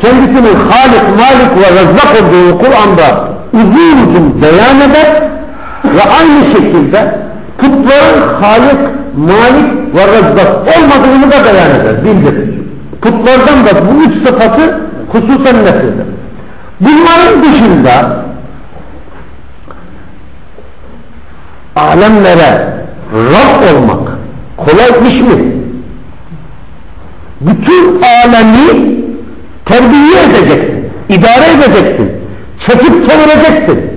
kendisinin halik, malik ve rezzak olduğunu Kur'an'da uzun uzun beyan eder ve aynı şekilde putların halik, malik ve rezzak olmadığını da beyan eder, bildirir. Putlardan da bu üç sıfatı hususen nefreder. Bunların dışında alemlere Rab olmak kolay iş mi? Bütün alemi terbiye edeceksin, idare edeceksin, çekip çevireceksin.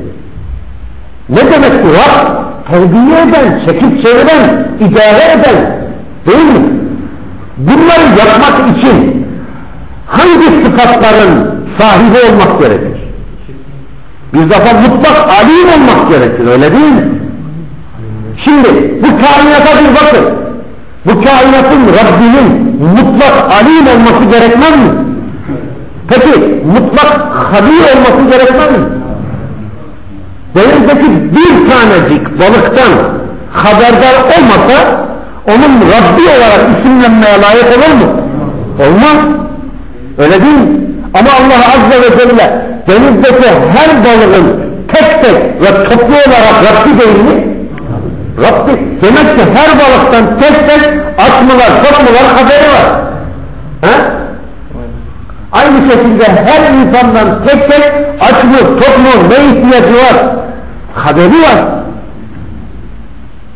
Ne demek bu Rab? Terbiye eden, çekip çeviren, idare eden değil mi? Bunları yapmak için hangi sıfatların sahibi olmak gerekir? Bir defa mutlak alim olmak gerekir öyle değil mi? Şimdi bu kainata bir bakın. Bu kainatın Rabbinin mutlak alim olması gerekmez mi? Peki mutlak habir olması gerekmez mi? Denizdeki bir tanecik balıktan haberdar olmasa onun Rabbi olarak isimlenmeye layık olur mu? Olmaz. Öyle değil? Ama Allah Azze ve Celle denizdeki her balığın tek tek ve toplu olarak Rabbi değil mi? Rabbi. Demek ki her balıktan tek tek mu var haberi var. He? Aynı şekilde her insandan tek tek aç mı, tok mu, ne ihtiyacı var? Haberi var.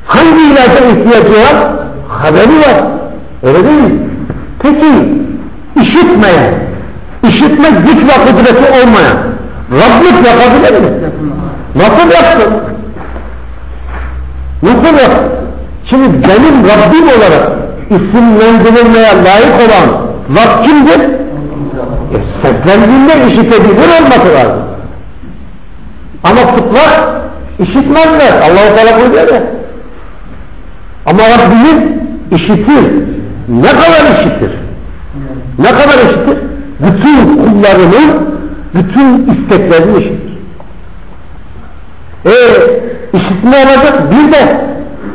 Hangi ilaca ihtiyacı var? Haberi var. Öyle değil mi? Peki işitmeyen, işitme güç ve kudreti olmayan Rabblik yapabilir mi? Nasıl yapsın? Nasıl yok? Şimdi benim Rabbim olarak isimlendirilmeye layık olan zat kimdir? Seslendiğinde işitebilir olması lazım. Ama putlar işitmezler. Allah-u Teala buyuruyor ya. Ama Rabbimiz işitir. Ne kadar işitir? Ne kadar işitir? Bütün kullarının bütün isteklerini işitir. E işitme olacak bir de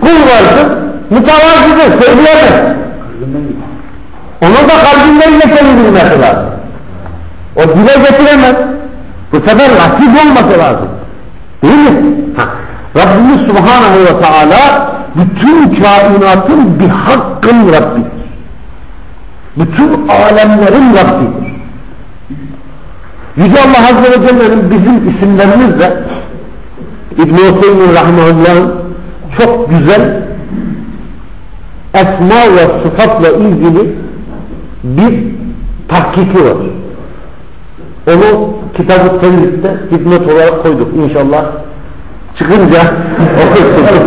kul vardır, mütevazıdır, söyleyemez. Onu da kalbinden geçebilmesi lazım. O dile getiremez. Bu sefer nasip olması lazım. Değil mi? Ha. Rabbimiz Subhanahu ve Teala bütün kainatın bir hakkın Rabbidir. Bütün alemlerin Rabbidir. Yüce Allah Azze ve Celle'nin bizim isimlerimizle İbn-i Hüseyin Rahimahullah'ın çok güzel esma ve sıfatla ilgili bir tahkiki var. Onu kitab-ı tevhidde hikmet olarak koyduk inşallah. Çıkınca okursunuz.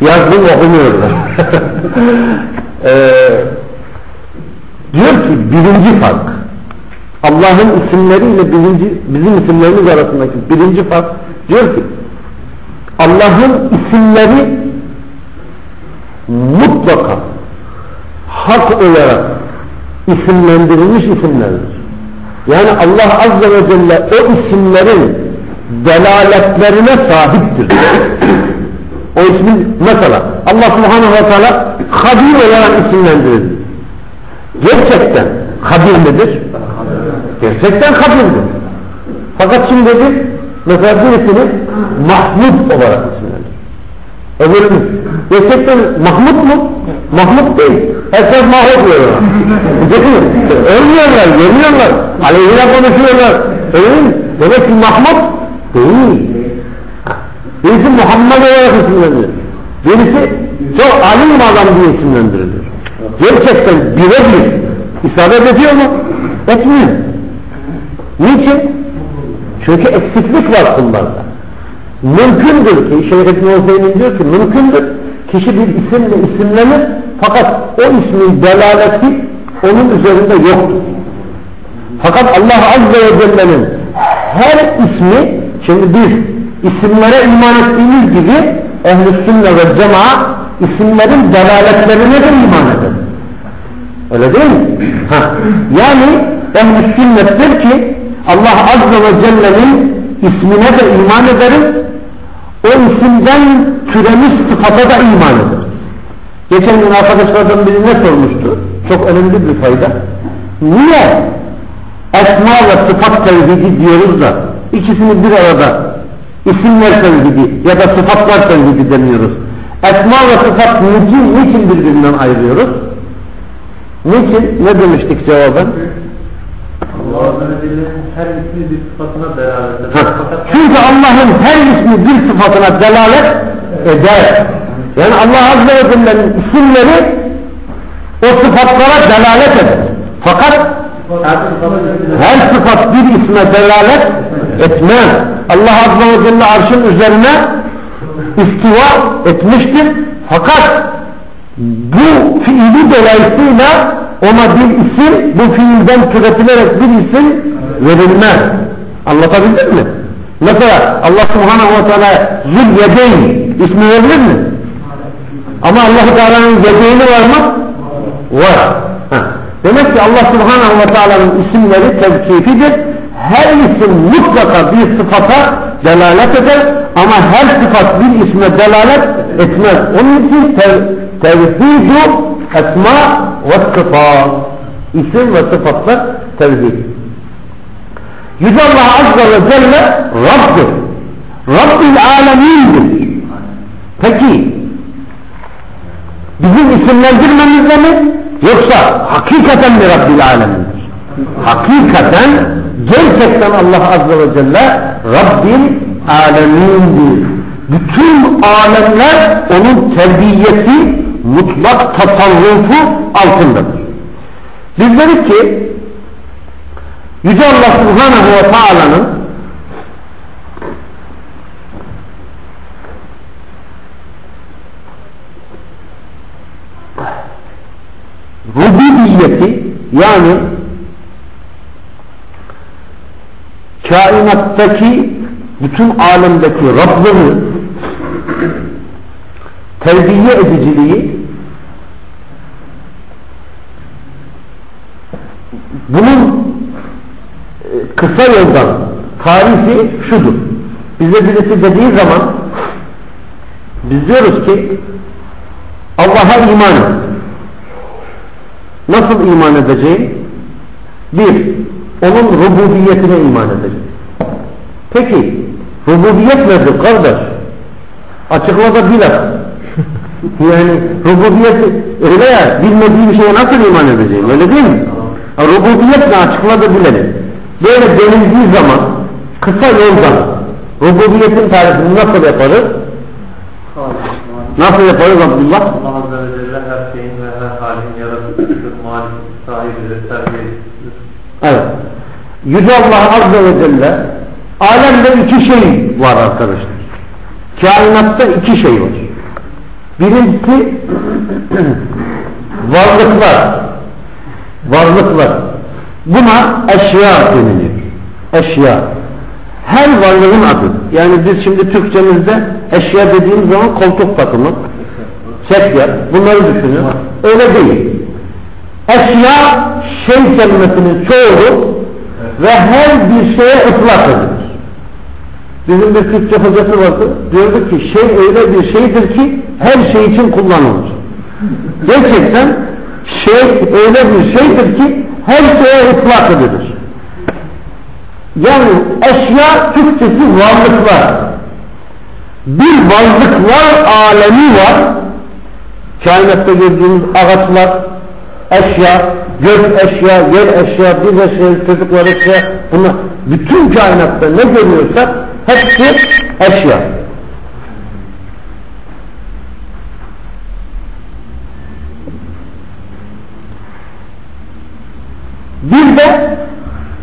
Yazdım okumuyorlar. ee, diyor ki birinci fark Allah'ın isimleriyle birinci, bizim isimlerimiz arasındaki birinci fark diyor ki Allah'ın isimleri mutlaka hak olarak isimlendirilmiş isimlerdir. Yani Allah Azze ve Celle o isimlerin delaletlerine sahiptir. o ismin mesela Allah Subhanahu ve Teala Habir olarak isimlendirildi. Gerçekten Habir midir? Gerçekten Habir'dir. Fakat şimdi dedi mesela birisini Mahmud olarak isimlendirir. Öbürünü gerçekten Mahmud mu? Mahmud değil. Diyor ona. Ölmüyorlar, görmüyorlar. Aleyhine konuşuyorlar. Öyle mi? Demek ki Mahmud değil. Birisi Muhammed olarak isimlendirilir. Birisi çok alim adam diye isimlendirilir. Gerçekten birebir isabet ediyor mu? Etmiyor. Niçin? Çünkü eksiklik var kullarda. Mümkündür ki, Şeyh İbn Hüseyin diyor ki mümkündür kişi bir isimle isimlenir fakat o ismin delaleti onun üzerinde yoktur. Fakat Allah Azze ve Celle'nin her ismi, şimdi biz isimlere iman ettiğimiz gibi ehl-i sünne ve cema isimlerin delaletlerine de iman eder. Öyle değil mi? Ha. Yani ehl-i sünnettir ki Allah Azze ve Celle'nin ismine de iman ederiz. O isimden türemiş sıfata da iman ederiz. Geçen gün arkadaşlardan biri ne sormuştu? Çok önemli bir fayda. Niye esma ve sıfat tevhidi diyoruz da ikisini bir arada isimler tevhidi ya da sıfatlar tevhidi demiyoruz. Esma ve sıfat niçin, niçin birbirinden ayırıyoruz? Niçin? Ne demiştik cevaben? Allah'ın her ismi bir sıfatına delalet eder. Çünkü Allah'ın her ismi bir sıfatına delalet eder. Yani Allah Azze ve Celle'nin isimleri o sıfatlara delalet eder. Fakat her sıfat bir isme delalet etmez. Allah Azze ve Celle arşın üzerine istiva etmiştir. Fakat bu fiili dolayısıyla ona bir isim bu fiilden türetilerek bir isim verilmez. Anlatabildim mi? Mesela Allah Subhanahu ve Teala Zülyedeyn ismi verilir mi? Ama Allah Teala'nın yedeyni var mı? Var. Ha. Demek ki Allah Subhanahu ve Teala'nın isimleri tevkifidir. Her isim mutlaka bir sıfata delalet eder ama her sıfat bir isme delalet etmez. Onun için tev tevhidu esma ve sıfat. İsim ve sıfatlar tevhid. Yüce Allah Azze ve Celle Rabb'dir. Rabbil alemindir. Peki bizim isimlendirmemizle mi? Yoksa hakikaten mi Rabbil alemindir? Hakikaten gerçekten Allah Azze ve Celle Rabbil alemindir. Bütün alemler onun terbiyesi, mutlak tasarrufu altındadır. Biz dedik ki Yüce Allah Subhanahu ve Taala'nın Yani kainattaki bütün alemdeki Rabbini terbiye ediciliği bunun e, kısa yoldan tarifi şudur. Bize birisi dediği zaman biz diyoruz ki Allah'a iman et. Nasıl iman edeceğim? Bir, onun rububiyetine iman edeceğim. Peki, rububiyet nedir kardeş? Açıkla da biraz. yani rububiyet öyle ya, bilmediği bir şeye nasıl iman edeceğim, öyle değil mi? Rububiyet ne açıkla da bilelim. Böyle denildiği zaman kısa yoldan rububiyetin tarifini nasıl yaparız? Nasıl yaparız Abdullah? Allah Azze ve Celle her şeyin Evet. Yüce Allah Azze ve Celle alemde iki şey var arkadaşlar. Kainatta iki şey var. Birincisi varlıklar. Varlıklar. Buna eşya denilir. Eşya. Her varlığın adı. Yani biz şimdi Türkçemizde eşya dediğimiz zaman koltuk takımı, çekya, bunları düşünün. Öyle değil. Eşya şey kelimesinin çoğulu ve her bir şeye ıtlak edilir. Bizim bir Türkçe hocası vardı. Diyordu ki şey öyle bir şeydir ki her şey için kullanılır. Gerçekten şey öyle bir şeydir ki her şeye ıtlak edilir. Yani eşya Türkçesi varlıklar. Bir varlıklar alemi var. Kainatta gördüğümüz ağaçlar, eşya, gök eşya, yer eşya, bir eşya, çocuklar eşya, bunlar bütün kainatta ne görüyorsak hepsi eşya. Bir de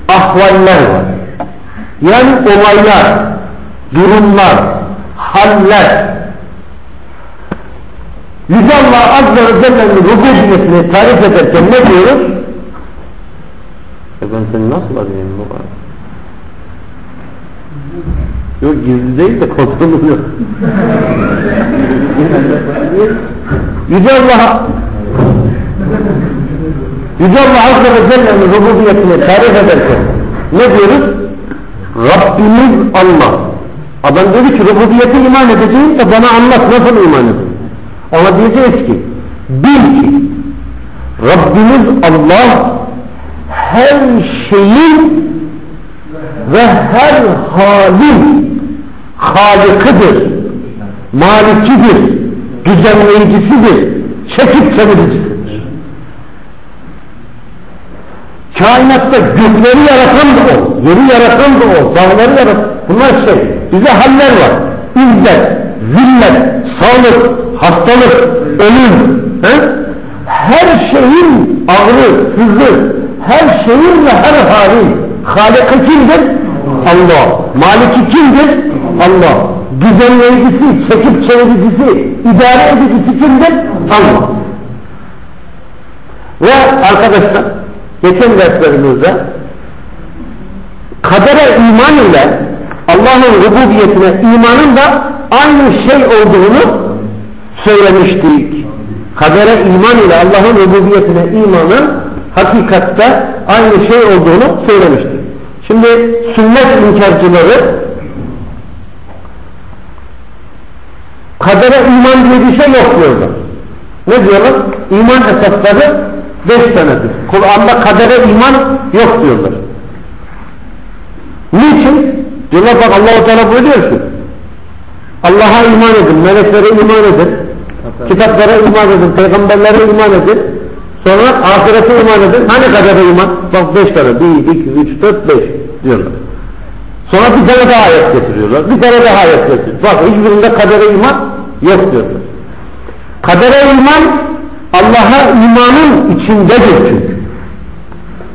ahvaller var. Yani olaylar, durumlar, haller. Yüce Allah Azze ve Celle'nin rububiyetini tarif ederken ne diyoruz? E ben seni nasıl arayayım bu kadar? Yok gizli değil de kontrolü yok. Yüce Allah Yüce Allah Azze ve Celle'nin rububiyetini tarif ederken ne diyoruz? Rabbimiz Allah. Adam dedi ki rububiyete iman edeceğim de bana anlat nasıl iman edeyim? Ama diyeceğiz ki bil ki Rabbimiz Allah her şeyin ve her halin halikıdır, malikidir, düzenleyicisidir, çekip çeviricidir. Kainatta gökleri yaratan da o, yeri yaratan da o, dağları yaratan. Bunlar şey, bize haller var. İzzet, zillet, sağlık, hastalık, ölüm. He? Her şeyin ağrı, hızı, her şeyin ve her hali. Halikı kimdir? Allah. Maliki kimdir? Allah. Düzenleyicisi, çekip çeviricisi, idare edicisi kimdir? Allah. Ve arkadaşlar, geçen derslerimizde kadere iman ile Allah'ın rububiyetine imanın da aynı şey olduğunu söylemiştik. Kadere iman ile Allah'ın rububiyetine imanın hakikatte aynı şey olduğunu söylemiştik. Şimdi sünnet inkarcıları kadere iman diye bir şey yok diyorlar. Ne diyorlar? İman esasları beş tanedir. Kur'an'da kadere iman yok diyorlar. Niçin? Diyorlar bak Allah-u Teala buyuruyor ki Allah'a iman edin, meleklere iman edin, kitaplara iman edin, peygamberlere iman edin, sonra ahirete iman edin. Hani kadere iman? Bak beş tane, bir, iki, üç, dört, beş diyorlar. Sonra bir tane daha ayet getiriyorlar, bir tane daha ayet getiriyorlar. Bak hiçbirinde kadere iman yok diyorlar. Kadere iman Allah'a imanın içindedir çünkü.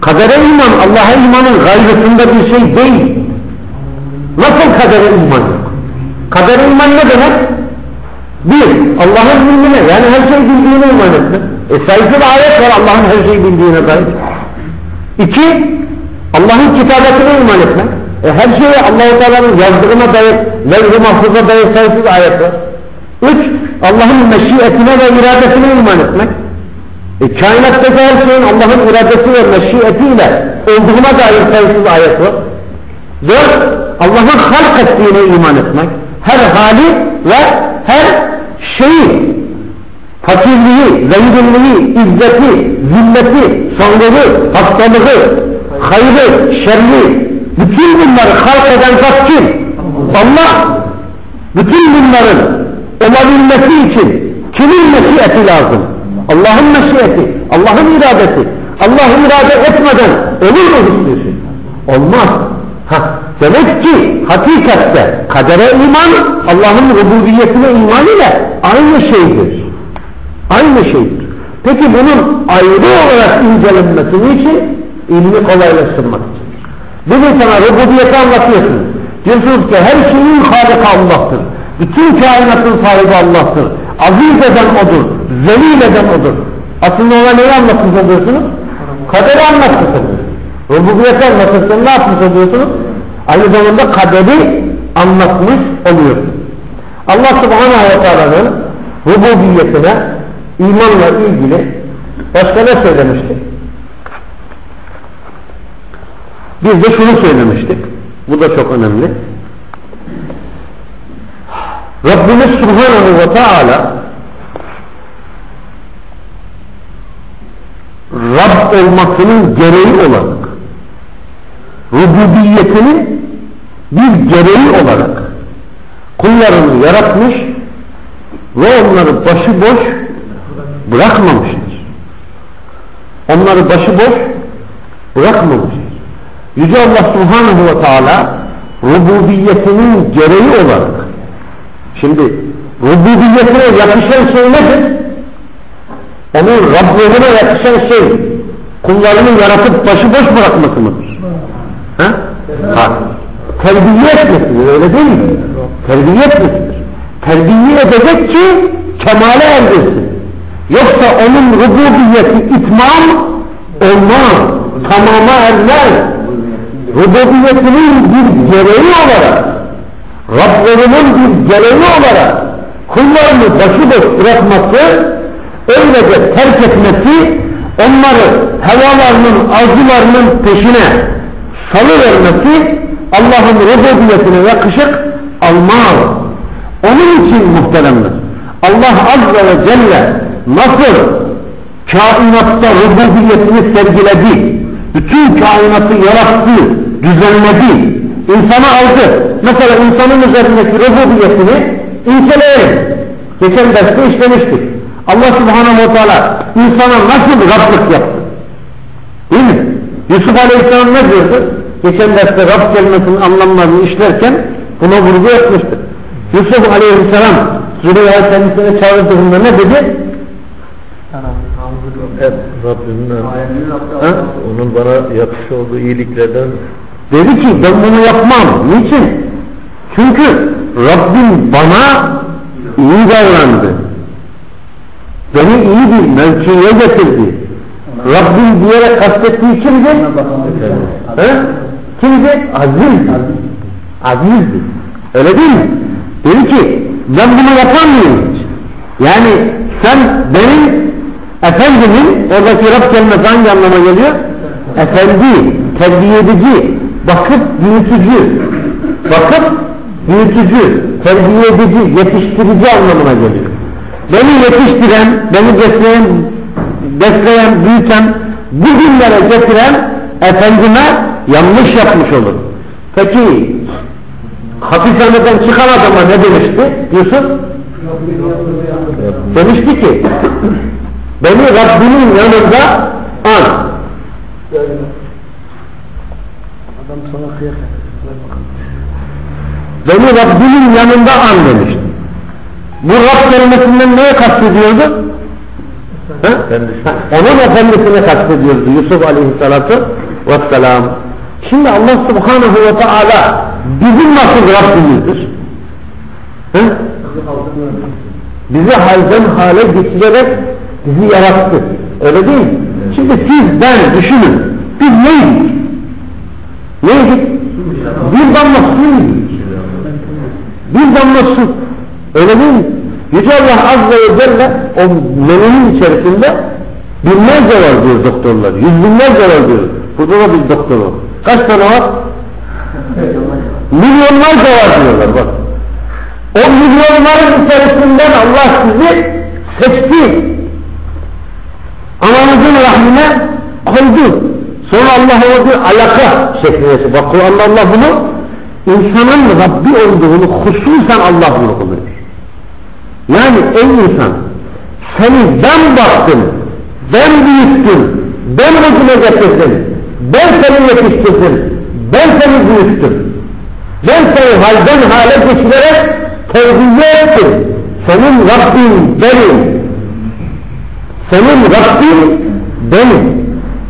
Kadere iman Allah'a imanın gayrısında bir şey değil. Nasıl kadere iman yok? Kadere iman ne demek? Bir, Allah'ın ilmine yani her şeyi bildiğine iman etmek. E sayısız ayet var Allah'ın her şeyi bildiğine dair. İki, Allah'ın kitabetine iman etmek. E her şeye Allah-u Teala'nın yazdığına dair, levh-i mahfuza dair sayısız ayet var. Üç, Allah'ın meşiyetine ve iradesine iman etmek. E, kainattaki her şeyin Allah'ın iradesi ve meşiyetiyle olduğuna dair sayısız ayet var. Dört, Allah'ın halk ettiğine iman etmek. Her hali ve her şeyi, fakirliği, zenginliği, izzeti, zilleti, sağlığı, hastalığı, hayrı, şerri, bütün bunları halk eden zat kim? Allah. Bütün bunların olabilmesi için kimin meşiyeti lazım? Allah'ın meşiyeti, Allah'ın iradesi. Allah irade etmeden olur mu hiçbir? Olmaz. Ha, demek ki hakikatte kadere iman Allah'ın rububiyetine iman ile aynı şeydir. Aynı şeydir. Peki bunun ayrı olarak incelenmesi için ilmi kolaylaştırmak için. Bugün sana rububiyeti anlatıyorsun. Diyorsunuz ki her şeyin halika Allah'tır. Bütün kainatın sahibi Allah'tır. Aziz eden O'dur. Zelil eden O'dur. Aslında ona neyi anlatmış oluyorsunuz? Kaderi anlatmış oluyorsunuz. Rububiyeti anlatırken ne yapmış oluyorsunuz? Aynı zamanda kaderi anlatmış oluyorsunuz. Allah subhanahu ve teala'nın rububiyetine imanla ilgili başka ne söylemiştik? Biz de şunu söylemiştik. Bu da çok önemli. Rabbimiz Subhanahu ve Teala Rab olmasının gereği olarak rububiyetinin bir gereği olarak kullarını yaratmış ve onları başıboş bırakmamıştır. Onları başıboş bırakmamıştır. Yüce Allah Subhanahu ve Teala rububiyetinin gereği olarak şimdi rububiyetine yakışan şey nedir? Onun Rabbine yakışan şey kullarını yaratıp başıboş bırakması mıdır? Ha? ha. Terbiye etmesidir öyle değil mi? Terbiye etmesidir. Terbiye edecek ki kemale erdirsin. Yoksa onun rububiyeti itmam olmaz. Tamama ermez. Rububiyetinin bir gereği olarak Rablerinin bir gereği olarak kullarını başıboş bırakması öylece terk etmesi onları hevalarının arzularının peşine salıvermesi Allah'ın rububiyetine yakışık almaz. Onun için muhteremdir. Allah Azze ve Celle nasıl kainatta rububiyetini sergiledi, bütün kainatı yarattı, düzenledi, insanı aldı. Mesela insanın üzerindeki rububiyetini inceleyelim. Geçen derste işlemiştik. Allah Subhanahu ve Teala insana nasıl Rablık yaptı? Değil mi? Yusuf Aleyhisselam ne diyordu? Geçen derste Rab kelimesinin anlamlarını işlerken buna vurgu etmiştir. Yusuf Aleyhisselam Züleyha kendisine çağırdığında ne dedi? Rabbimin ha? onun bana yapmış olduğu iyiliklerden Dedi ki ben bunu yapmam. Niçin? Çünkü Rabbim bana iyi davrandı. Beni iyi bir mevkiye getirdi. Rabbim diyerek kastettiği kimdi? He? Kimdi? Aziz. Azizdi. Öyle değil mi? Dedi ki ben bunu yapamıyorum. Yani sen benim efendimin oradaki Rab kelimesi hangi anlama geliyor? Efendi, terbiye edici, bakıp büyütücü, bakıp büyütücü, terbiye edici, yetiştirici anlamına geliyor. Beni yetiştiren, beni besleyen, besleyen, büyüten, bugünlere getiren efendime yanlış yapmış olur. Peki hapishaneden çıkan adama ne demişti Yusuf? Demişti ki beni Rabbimin yanında an. Beni Rabbimin yanında an demişti. Bu Rab kelimesinden neye kastediyordu? Onun efendisine kastediyordu Yusuf aleyhissalatu vesselam. Şimdi Allah subhanahu ve teala bizim nasıl Rabbimizdir? Ha? Bizi halden hale getirerek bizi yarattı. Öyle değil mi? Şimdi siz ben düşünün. Biz neydik? Neydik? Bir damla suydik. Bir damla su. Öyle değil mi? Yüce Allah Azze ve Celle o menünün içerisinde binlerce var diyor doktorlar. Yüz binlerce var diyor. Burada da bir doktor var. Kaç tane var? Milyonlarca var diyorlar bak. O milyonların içerisinden Allah sizi seçti. Ananızın rahmine koydu. Sonra Allah onu bir alaka şekline Bak Kur'an'da Allah bunu insanın Rabbi olduğunu hususen Allah bunu kılıyor. Yani ey insan seni ben baktım, ben büyüttüm, ben bugüne getirdim, ben seni yetiştirdim, ben seni büyüttüm. Ben seni halden hale geçirerek terbiye ettim. Senin Rabbin benim. Senin Rabbin benim.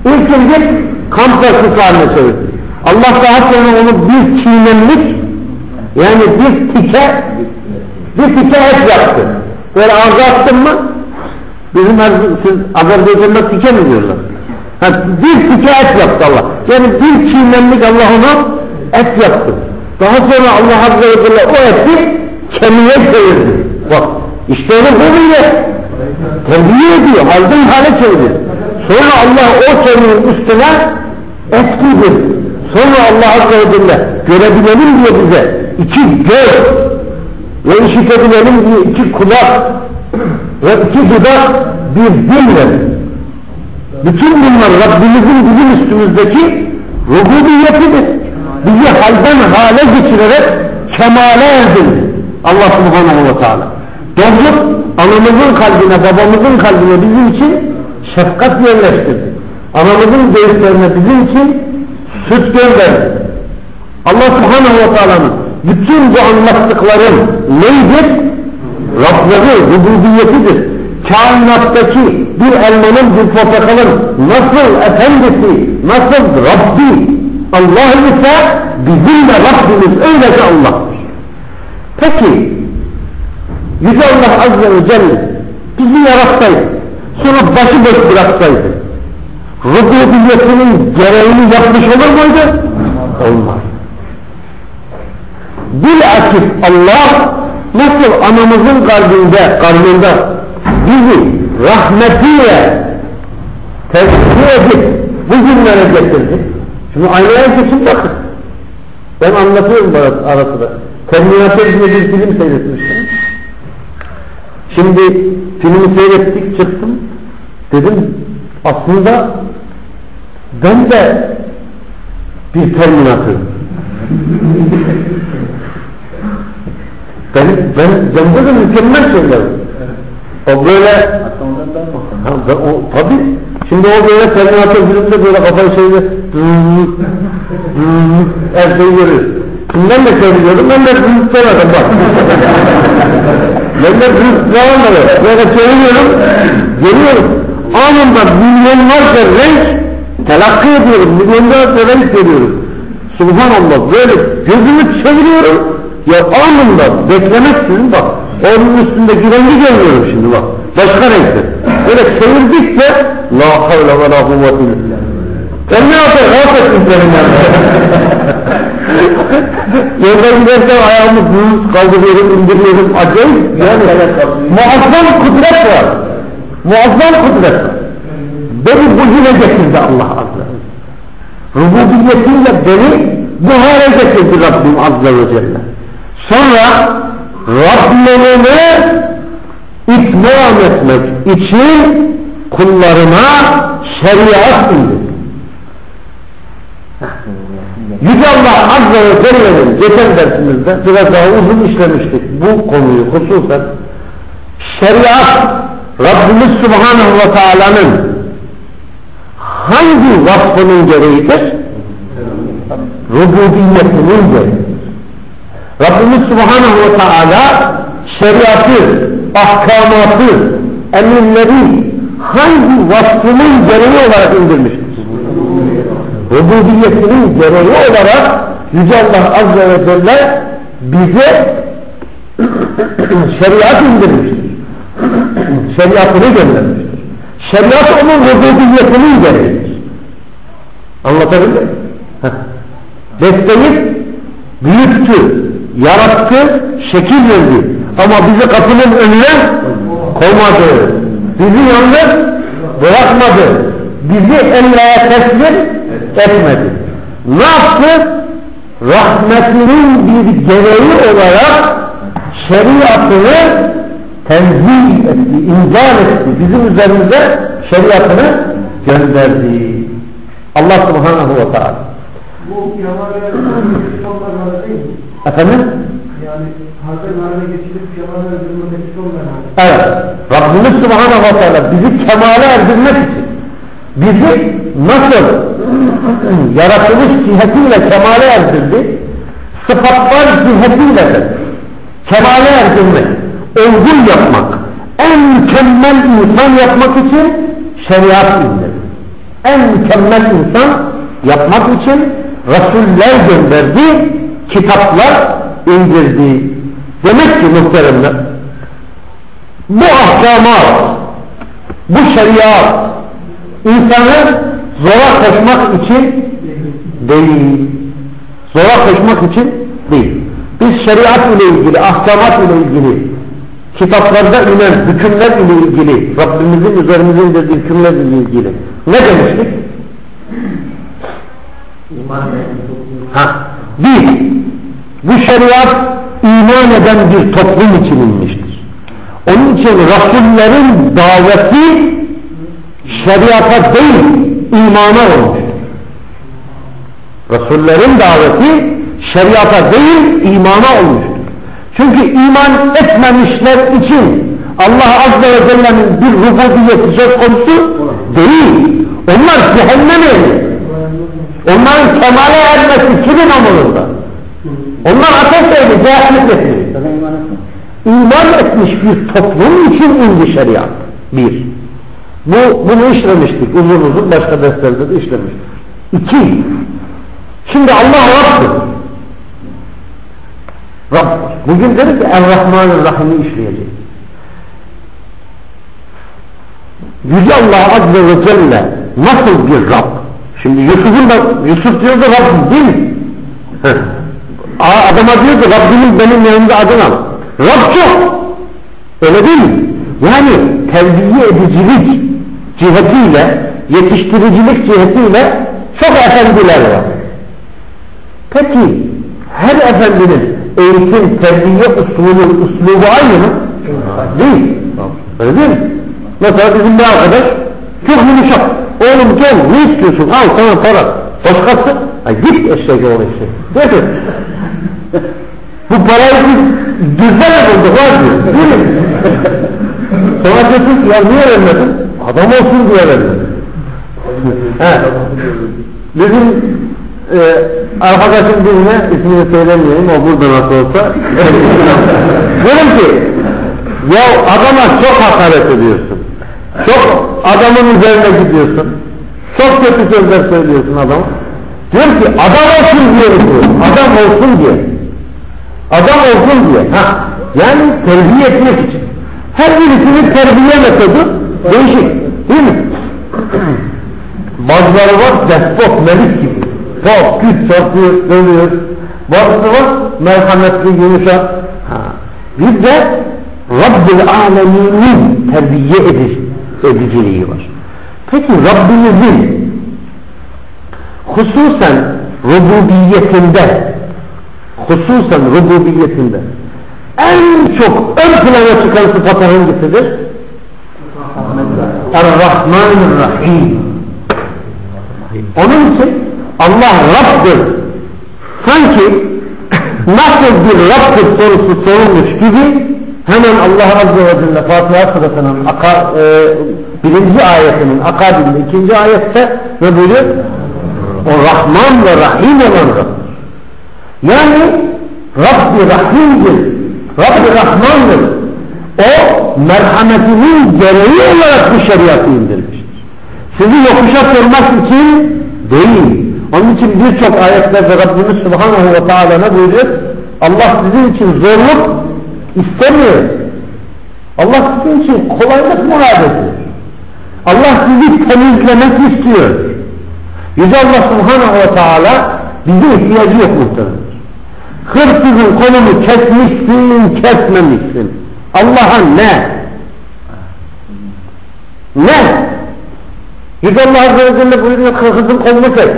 İlk önce kamp haline çevirdi. Allah daha sonra onu bir çiğnenlik yani bir tike bir tike et yaptı. Böyle ağza attın mı bizim siz Azerbaycan'da tike mi diyorlar? Ha, bir tike et yaptı Allah. Yani bir çiğnenlik Allah onu et yaptı. Daha sonra Allah Azze ve Celle o eti kemiğe çevirdi. Bak işte onu böyle terbiye ediyor, halden hale çeviriyor. Sonra Allah o kemiğin üstüne et giydir. Sonra Allah Azze ve Celle görebilelim diye bize iki göz ve işitebilelim diye iki kulak ve iki dudak bir dil verir. Bütün bunlar Rabbimizin bizim üstümüzdeki rububiyetidir. Bizi halden hale geçirerek kemale erdirdi. Allah subhanahu ve teala. Doğruluk anamızın kalbine, babamızın kalbine bizim için şefkat yerleştirdi. Anamızın göğüslerine bizim için süt gönderdi. Allah subhanahu ve teala'nın bütün bu anlattıkların neydir? Rabları, rububiyetidir. Kainattaki bir elmanın, bir portakalın nasıl efendisi, nasıl Rabbi Allah ise bizim de Rabbimiz öylece Allah'tır. Peki Yüce Allah Azze ve Celle bizi yaratsaydı, sonra başıboş bıraksaydı, rububiyetinin gereğini yapmış olur muydu? Olmaz. Bilakis Allah nasıl anamızın kalbinde, karnında bizi rahmetiyle tezkiye edip bugünlere getirdi. Şimdi aynaya geçin bakın. Ben anlatıyorum ara sıra. Terminator diye bir film seyretmiştim. Şimdi filmi seyrettik çıktım. Dedim aslında ben de bir terminatörüm. ben, ben, bende de mükemmel şeyler O böyle ha, ben, o, tabi şimdi o böyle terminatör filmde böyle kafayı şeyde her şeyi görüyor. Ben de seviyorum, ben de büyüklemedim bak. ben de büyüklemedim. Böyle çeviriyorum, görüyorum. Anında milyonlarca renk telakki ediyorum, milyonlarca renk görüyorum. Subhanallah böyle gözümü çeviriyorum. Ya anında beklemezsin bak. Onun üstündeki rengi görmüyorum şimdi bak. Başka renkte. Böyle çevirdikçe La havle ve la kuvveti Ben ne yapayım? Rahat ettim senin Yolda giderken ayağımı büyük kaldırıyorum, indiriyorum. Acayip yani muazzam kudret var. Muazzam kudret var. Beni bu yine getirdi Allah Azze Rububiyetiyle beni bu hale getirdi Rabbim Azze ve Celle. Sonra Rablerini itmam etmek için kullarına şeriat indirdi. Yüce Allah Azze ve Celle'nin geçen dersimizde biraz daha uzun işlemiştik bu konuyu hususen. Şeriat Rabbimiz Subhanahu ve Teala'nın hangi vasfının gereğidir? Rububiyetinin gereği. Rabbimiz Subhanahu ve Teala şeriatı, ahkamatı, emirleri hangi vasfının gereği olarak indirmiştir? rububiyetinin gereği olarak Yüce Allah Azze ve Celle bize şeriat indirmiştir. Şeriatını göndermiştir. Şeriat onun rububiyetinin gereğidir. Anlatabildim mi? Heh. Besleyip büyüttü, yarattı, şekil verdi. Ama bizi kapının önüne koymadı. Bizi yalnız bırakmadı. Bizi Allah'a teslim etmedi. Ne yaptı? Rahmetinin bir gereği olarak şeriatını tenzih etti, inzal etti. Bizim üzerimize şeriatını gönderdi. Allah subhanahu ve teala. Bu Kemal'e geçiş değil mi? Efendim? Yani halde haline geçirip Kemal'e öldürülmesi olmayan hali. Evet. Rabbimiz subhanahu ve teala bizi kemale erdirmek için bizi nasıl yaratılış cihetiyle kemale erdirdi? Sıfatlar cihetiyle de kemale erdirmek, olgun yapmak, en mükemmel insan yapmak için şeriat indirdi. En mükemmel insan yapmak için Resuller gönderdi, kitaplar indirdi. Demek ki muhteremler, bu ahkamat, bu şeriat insanı zora koşmak için değil. Zora koşmak için değil. Biz şeriat ile ilgili, ahkamat ile ilgili, kitaplarda inen hükümler ile ilgili, Rabbimizin üzerimize indirdiği hükümler ile ilgili ne demiştik? İman Ha, bir, bu şeriat iman eden bir toplum için inmiştir. Onun için Resullerin daveti şeriata değil, imana olmuştur. Resullerin daveti şeriata değil, imana olmuştur. Çünkü iman etmemişler için Allah Azze ve Celle'nin bir rububiyeti söz konusu değil. Onlar cehennem ehli. Onların kemale ermesi kimin amurunda? Onlar ateş ehli, cehennem ehli. İman etmiş bir toplum için indi şeriat. Bir. Bu, bunu işlemiştik. Uzun uzun başka derslerde de işlemiştik. İki. Şimdi Allah Rabb'dir. Rabb. Bugün dedi ki Er-Rahmanir-Rahim'i işleyecek. Yüce Allah Azze ve Celle nasıl bir Rab? Şimdi Yusuf'un da, Yusuf diyor da Rabbim değil mi? Adama diyor ki Rabbimin benim yanımda adına. Rab çok. Öyle değil mi? Yani terbiye edicilik cihetiyle, yetiştiricilik cihetiyle çok efendiler var. Peki her efendinin eğitim, terbiye usulü, uslubu aynı mı? Değil. Öyle değil mi? Mesela bizim bir arkadaş çok yumuşak. Oğlum gel ne istiyorsun? Al sana para. Başkası? Ay git eşek oğlu eşek. Değil mi? Bu parayı biz düzden bulduk var diyor. Değil mi? Sonra diyorsun ki ya niye vermedin? Adam olsun diye vermedim. He. Bizim e, arkadaşım birine ismini söylemeyeyim o burada nasıl olsa. Diyorum ki ya adama çok hakaret ediyorsun. Çok adamın üzerine gidiyorsun. Çok kötü sözler söylüyorsun adama. Diyor ki adam olsun diye. Adam olsun diye. Adam olsun diye. Ha. Yani terbiye etmek için. Her birisinin terbiye metodu değişik. Değil mi? Bazıları var despot, melik gibi. Çok güç çarpıyor, dövüyor. Bazısı var merhametli, yumuşak. Ha. Bir de Rabbül Alemin'in terbiye edici, ediciliği var. Peki Rabbimizin hususen rububiyetinde hususen rububiyetinde en çok ön plana çıkan sıfatı hangisidir? Er-Rahmanir-Rahim. Onun için Allah Rabb'dir. Sanki nasıl bir Rabb'dir sorusu sorulmuş gibi hemen Allah Azze ve Celle Fatiha surasının e, birinci ayetinin akabinde ikinci ayette ne buyuruyor? O Rahman ve Rahim olan Rabb'dir. Yani Rabbi Rahim'dir. Rabbi Rahman'dır. O merhametinin gereği olarak bu şeriatı indirmiştir. Sizi yokuşa sormak için değil. Onun için birçok ayetlerde Rabbimiz Subhanahu ve Teala ne buyuruyor? Allah sizin için zorluk istemiyor. Allah sizin için kolaylık murad ediyor. Allah sizi temizlemek istiyor. Yüce Allah Subhanahu ve Teala bize ihtiyacı yok muhtemelen. Hırsızın kolunu kesmişsin, kesmemişsin. Allah'a ne? Ne? Yüce Allah Azze ve Celle buyuruyor hırsızın kolunu kes.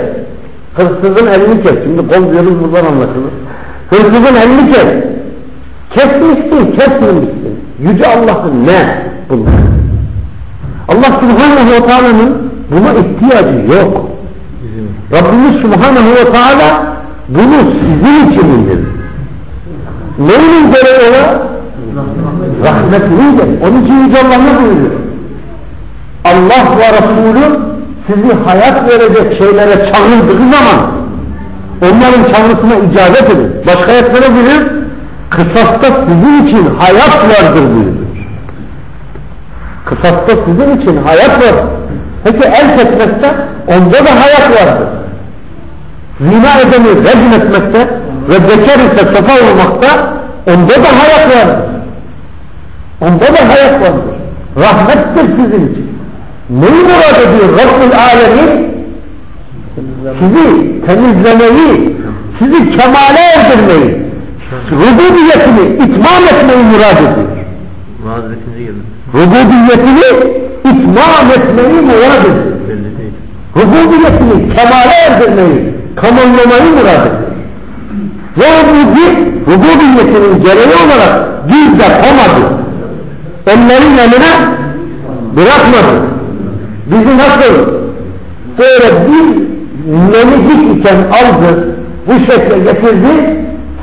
Hırsızın elini kes. Şimdi kol diyoruz buradan anlaşılır. Hırsızın elini kes. Kesmişsin, kesmemişsin. Yüce Allah'ın ne bunlar? Allah Subhanahu ve Teala'nın buna ihtiyacı yok. Rabbimiz Subhanahu ve Teala bunu sizin için indirdi. Neyin göre ona? Rahmetlidir. Onun için Yüce Allah ne buyuruyor? Allah ve Resulü sizi hayat verecek şeylere çağırdığı zaman onların çağrısına icabet edin. Başka ayetlere buyuruyor? Kısasta sizin için hayat vardır buyuruyor. Kısasta sizin için hayat var. Peki el kesmekte onda da hayat vardır. Zina edeni rejim etmekte ve bekar ise safa olmakta onda da hayat vardır. Onda da hayat vardır. Rahmettir sizin için. Neyi murad ediyor Rabbül Alemin? Sizi temizlemeyi, sizi kemale erdirmeyi, rububiyetini itmam etmeyi murad ediyor. Rububiyetini itmam etmeyi murad ediyor. Rububiyetini kemale erdirmeyi, tamamlamayı murad ediyor. Ve rubi, rububiyetinin gereği olarak biz komadı. Ellerin eline bırakmadı. Bizi nasıl böyle bir menizik iken aldı, bu şekle getirdi,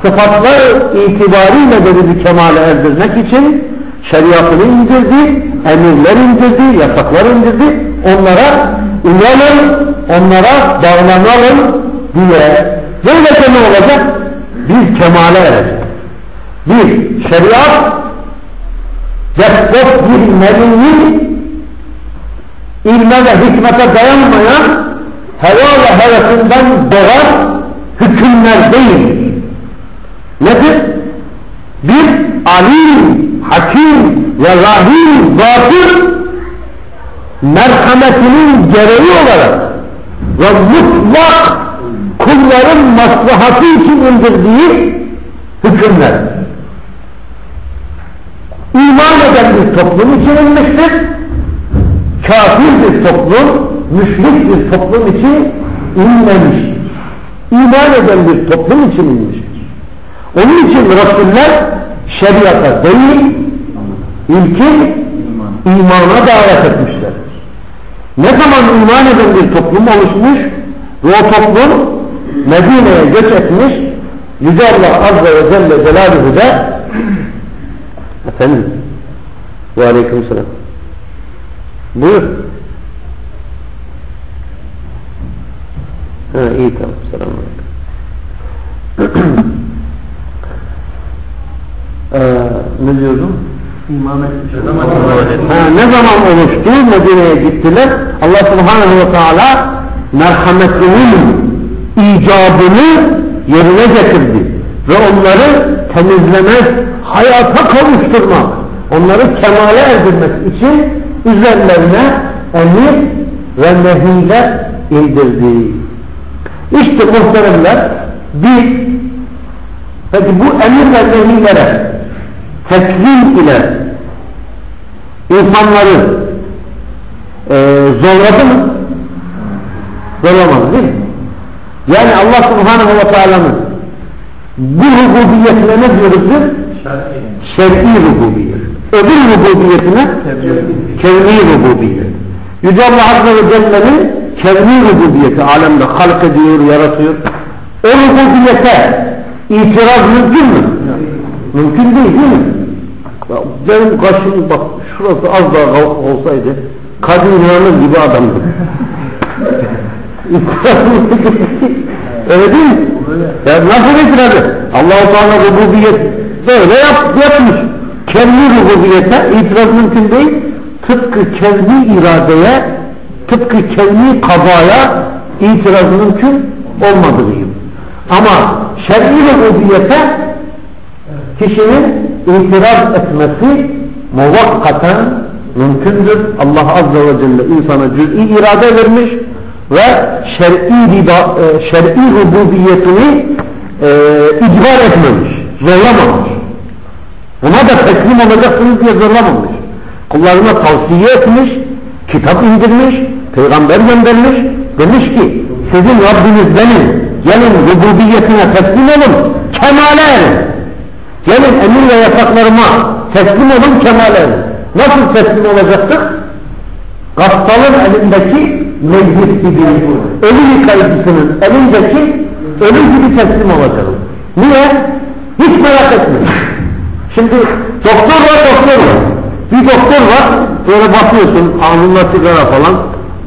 sıfatlar itibariyle de bizi kemale erdirmek için şeriatını indirdi, emirler indirdi, yasaklar indirdi, onlara uyalım, onlara bağlanalım diye. Böylece ne olacak? Biz kemale ereceğiz. Bir, şeriat despot bir mevini ilme ve hikmete dayanmayan heva ve hevesinden doğan hükümler değil. Nedir? Bir alim, hakim ve rahim zatır merhametinin gereği olarak ve mutlak kulların maslahatı için indirdiği hükümler. İman eden bir toplum için inmiştir. Kafir bir toplum, müşrik bir toplum için inmemiştir. İman eden bir toplum için inmiştir. Onun için Resuller şeriata değil, ilkin imana davet etmişlerdir. Ne zaman iman eden bir toplum oluşmuş ve o toplum Medine'ye göç etmiş, Yüce Allah Azze ve Celle Celaluhu da efendim ve aleyküm selam. Buyur. Ha iyi tamam selamun ee, ne diyordum? İmam etmiş. Ha, ne zaman oluştu? Medine'ye gittiler. Allah Subhanahu ve Teala merhametinin icabını yerine getirdi. Ve onları temizlemek, hayata kavuşturmak, onları kemale erdirmek için üzerlerine emir ve nehiler indirdi. İşte muhteremler bir peki bu emir ve nehilere teslim ile insanları e, zorladı mı? Zorlamadı değil mi? Yani Allah Subhanahu ve Teala'nın bu rububiyetine ne diyoruz biz? Şer'i rububiyet. Öbür rububiyetine kevni rububiyet. Yüce Allah Azze ve Celle'nin kevni rububiyeti alemde halk ediyor, yaratıyor. O rububiyete itiraz mümkün mü? Mümkün değil değil mi? Ya benim kaşım bak şurası az daha olsaydı Kadir İnanır gibi adamdı. Öyle değil mi? Ya nasıl itirazı? Allah-u Teala rububiyet böyle yap, yapmış. Kendi rububiyete itiraz mümkün değil. Tıpkı kendi iradeye, tıpkı kendi kazaya itiraz mümkün olmadığı gibi. Ama şer'i rububiyete kişinin itiraz etmesi muvakkaten mümkündür. Allah Azze ve Celle insana cüz'i irade vermiş ve şer'i, riba, e, şer'i rububiyetini e, icbar etmemiş, zorlamamış. Buna da teslim olacaksınız diye zorlamamış. Kullarına tavsiye etmiş, kitap indirmiş, peygamber göndermiş, demiş ki sizin Rabbiniz benim, gelin rububiyetine teslim olun, kemale erin. Gelin emir ve yasaklarıma teslim olun, kemale. Nasıl teslim olacaktık? Gassalın elindeki meclis gibi, ölü yıkayıcısının elindeki ölü gibi teslim olacağız. Niye? Hiç merak etmeyin. Şimdi doktor var, doktor var. Bir doktor var, böyle bakıyorsun, alnında sigara falan.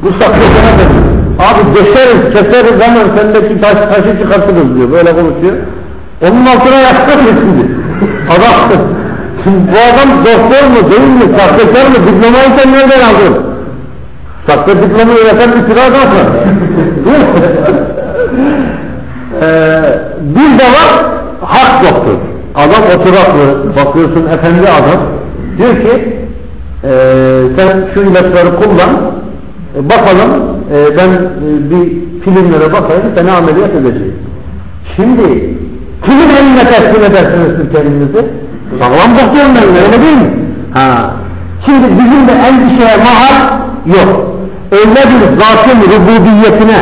Bu saklayacağına dönüyor. Abi deşeriz, keseriz hemen sendeki taş, taşı çıkartırız diyor. Böyle konuşuyor. Onun altına yatsın şimdi. Adam, bu adam doktor mu değil mi, sahtekar mı, diplomayı sen nereden aldın? Sahte diplomayı üreten bir sıra adam var. ee, bir de var, hak doktor. Adam oturaklı, bakıyorsun efendi adam. Diyor ki, e, sen şu ilaçları kullan, e, bakalım e, ben e, bir filmlere bakayım, seni ameliyat edeceğim. Şimdi kimin eline teslim edersiniz siz kendinizi? Sağlam doktorun eline, öyle değil mi? Ha. Şimdi bizim de endişeye mahal yok. Öyle bir zatın rububiyetine,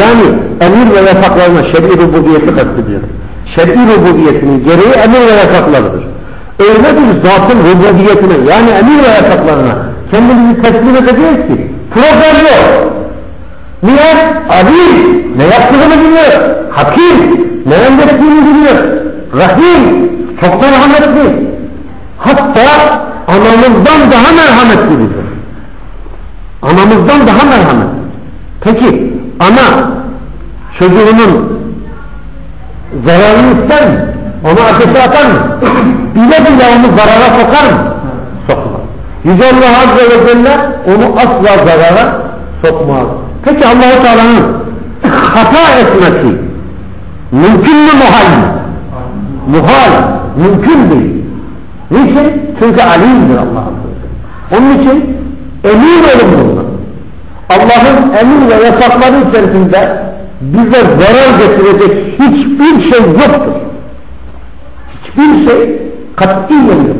yani emir ve yasaklarına şer'i rububiyeti kastediyorum. Şer'i rububiyetinin gereği emir ve yasaklarıdır. Öyle bir zatın rububiyetine, yani emir ve yasaklarına kendimizi teslim edeceğiz ki problem yok. Niye? Aziz, ne yaptığını biliyor. Hakim, ne emrettiğini biliyor. Rahim, çok merhametli. Hatta anamızdan daha merhametlidir. Anamızdan daha merhametli. Peki, ana çocuğunun zararını ister mi? Onu ateşe atar mı? bile bile onu zarara sokar mı? Sokmaz. Yüce Allah Azze ve Celle onu asla zarara sokmaz. Peki Allah-u Teala'nın hata etmesi mümkün mü muhal mı? Muhal, mümkün değil. Niçin? Çünkü alimdir Allah. Onun için emin olun bundan. Allah'ın emir ve yasakları içerisinde bize zarar getirecek hiçbir şey yoktur. Hiçbir şey katiyen yok.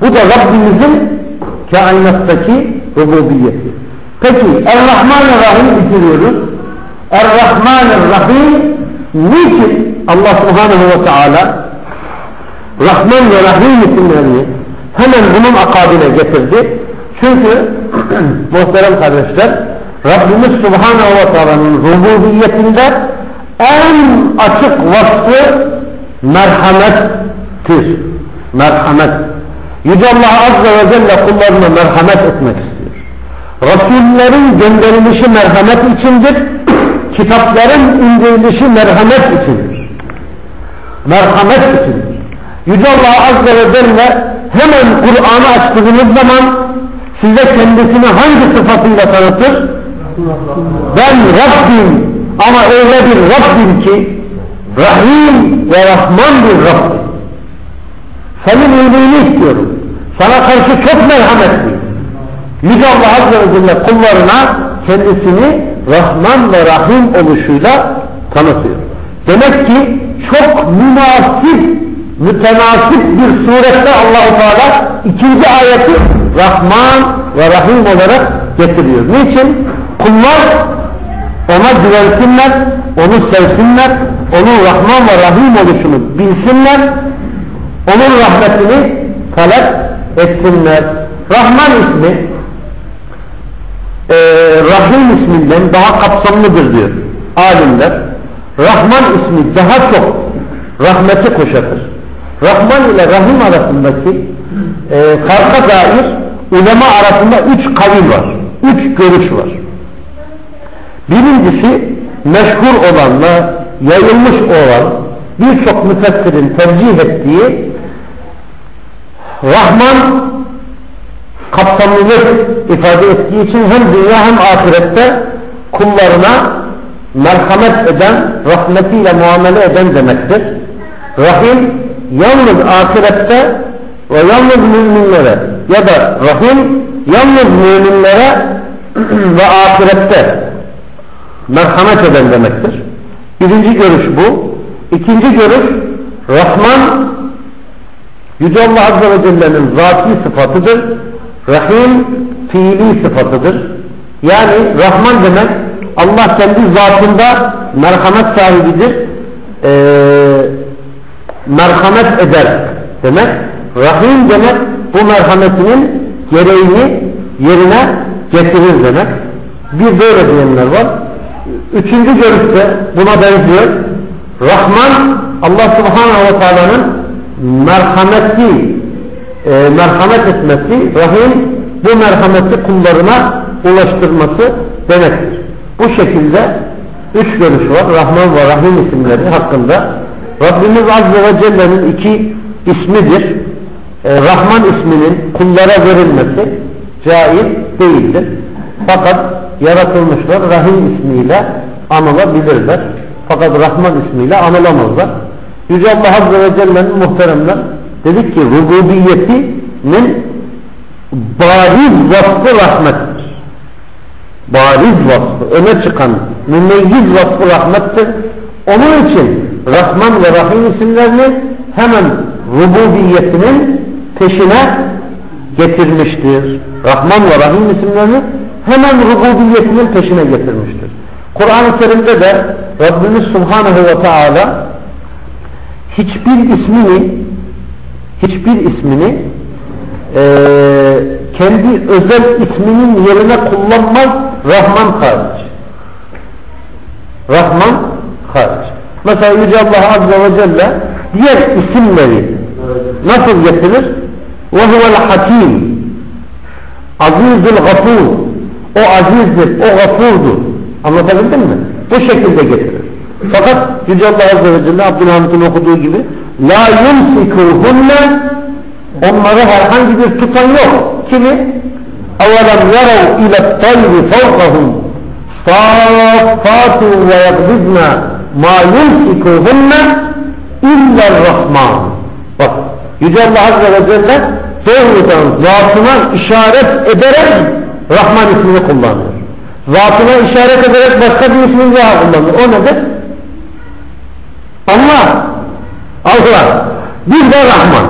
Bu da Rabbimizin kainattaki rububiyeti. Peki Er-Rahman-ı-Rahim bitiriyoruz. Er-Rahman-ı-Rahim niçin Allah Subhanahu ve Teala Rahman ve Rahim isimlerini hemen bunun akabine getirdi. Çünkü muhterem kardeşler Rabbimiz Subhanahu ve Teala'nın rububiyetinde en açık vasfı merhamettir. Merhamet. Yüce Allah Azze ve Celle kullarına merhamet etmek istiyor. Resullerin gönderilişi merhamet içindir. Kitapların indirilişi merhamet içindir. Merhamet içindir. Yüce Allah Azze ve Celle hemen Kur'an'ı açtığınız zaman size kendisini hangi sıfatıyla tanıtır? Ben Rabbim ama öyle bir Rabbim ki Rahim ve Rahman bir Rabbim. Senin iyiliğini istiyorum. Sana karşı çok merhametli. Yüce Allah Azze ve Celle kullarına kendisini Rahman ve Rahim oluşuyla tanıtıyor. Demek ki çok münasip, mütenasip bir surette allah Teala ikinci ayeti Rahman ve Rahim olarak getiriyor. Niçin? Kullar ona güvensinler, onu sevsinler, onun Rahman ve Rahim oluşunu bilsinler, onun rahmetini talep etsinler. Rahman ismi e, Rahim isminden daha kapsamlıdır diyor alimler. Rahman ismi daha çok rahmeti kuşatır. Rahman ile Rahim arasındaki e, farka dair ulema arasında üç kavil var. Üç görüş var. Birincisi meşhur olan ve yayılmış olan birçok müfessirin tercih ettiği Rahman kapsamlılık ifade ettiği için hem dünya hem ahirette kullarına merhamet eden, rahmetiyle muamele eden demektir. Rahim yalnız ahirette ve yalnız müminlere ya da Rahim yalnız müminlere ve ahirette merhamet eden demektir. Birinci görüş bu. İkinci görüş Rahman Yüce Allah Azze ve Celle'nin zati sıfatıdır. Rahim fiili sıfatıdır. Yani Rahman demek Allah kendi zatında merhamet sahibidir. Ee, merhamet eder demek. Rahim demek bu merhametinin gereğini yerine getirir demek. Bir böyle diyenler var. Üçüncü görüşte buna benziyor. Rahman Allah Subhanahu ve Teala'nın merhametli e, merhamet etmesi, rahim bu merhameti kullarına ulaştırması demektir. Bu şekilde üç görüş var. Rahman ve Rahim isimleri hakkında. Rabbimiz Azze ve Celle'nin iki ismidir. E, Rahman isminin kullara verilmesi caiz değildir. Fakat yaratılmışlar Rahim ismiyle anılabilirler. Fakat Rahman ismiyle anılamazlar. Yüce Allah Azze ve Celle'nin muhteremler dedik ki rububiyetinin bariz vasfı rahmettir. Bariz vasfı, öne çıkan mümeyyiz vasfı rahmettir. Onun için Rahman ve Rahim isimlerini hemen rububiyetinin peşine getirmiştir. Rahman ve Rahim isimlerini hemen rububiyetinin peşine getirmiştir. Kur'an-ı Kerim'de de Rabbimiz Subhanahu ve Teala hiçbir ismini hiçbir ismini e, kendi özel isminin yerine kullanmaz Rahman hariç. Rahman hariç. Mesela Yüce Allah Azze ve Celle diğer isimleri nasıl getirir? وَهُوَ الْحَكِيمِ Azizül gafur. O azizdir, o gafurdur. Anlatabildim mi? Bu şekilde getirir. Fakat Yüce Allah Azze ve Celle Abdülhamit'in okuduğu gibi La yumsikuhunne onları herhangi bir tutan yok. Kimi? اَوَلَمْ يَرَوْا اِلَى الطَّيْرِ فَوْقَهُمْ صَافَّاتٌ وَيَقْبِضْنَ مَا يُمْسِكُهُنَّ اِلَّا الرَّحْمَانِ Bak Yüce Allah Azze ve Celle doğrudan zatına işaret ederek Rahman ismini kullanıyor. Zatına işaret ederek başka bir ismini daha kullanıyor. O nedir? Allah. Allah. Bir de Rahman.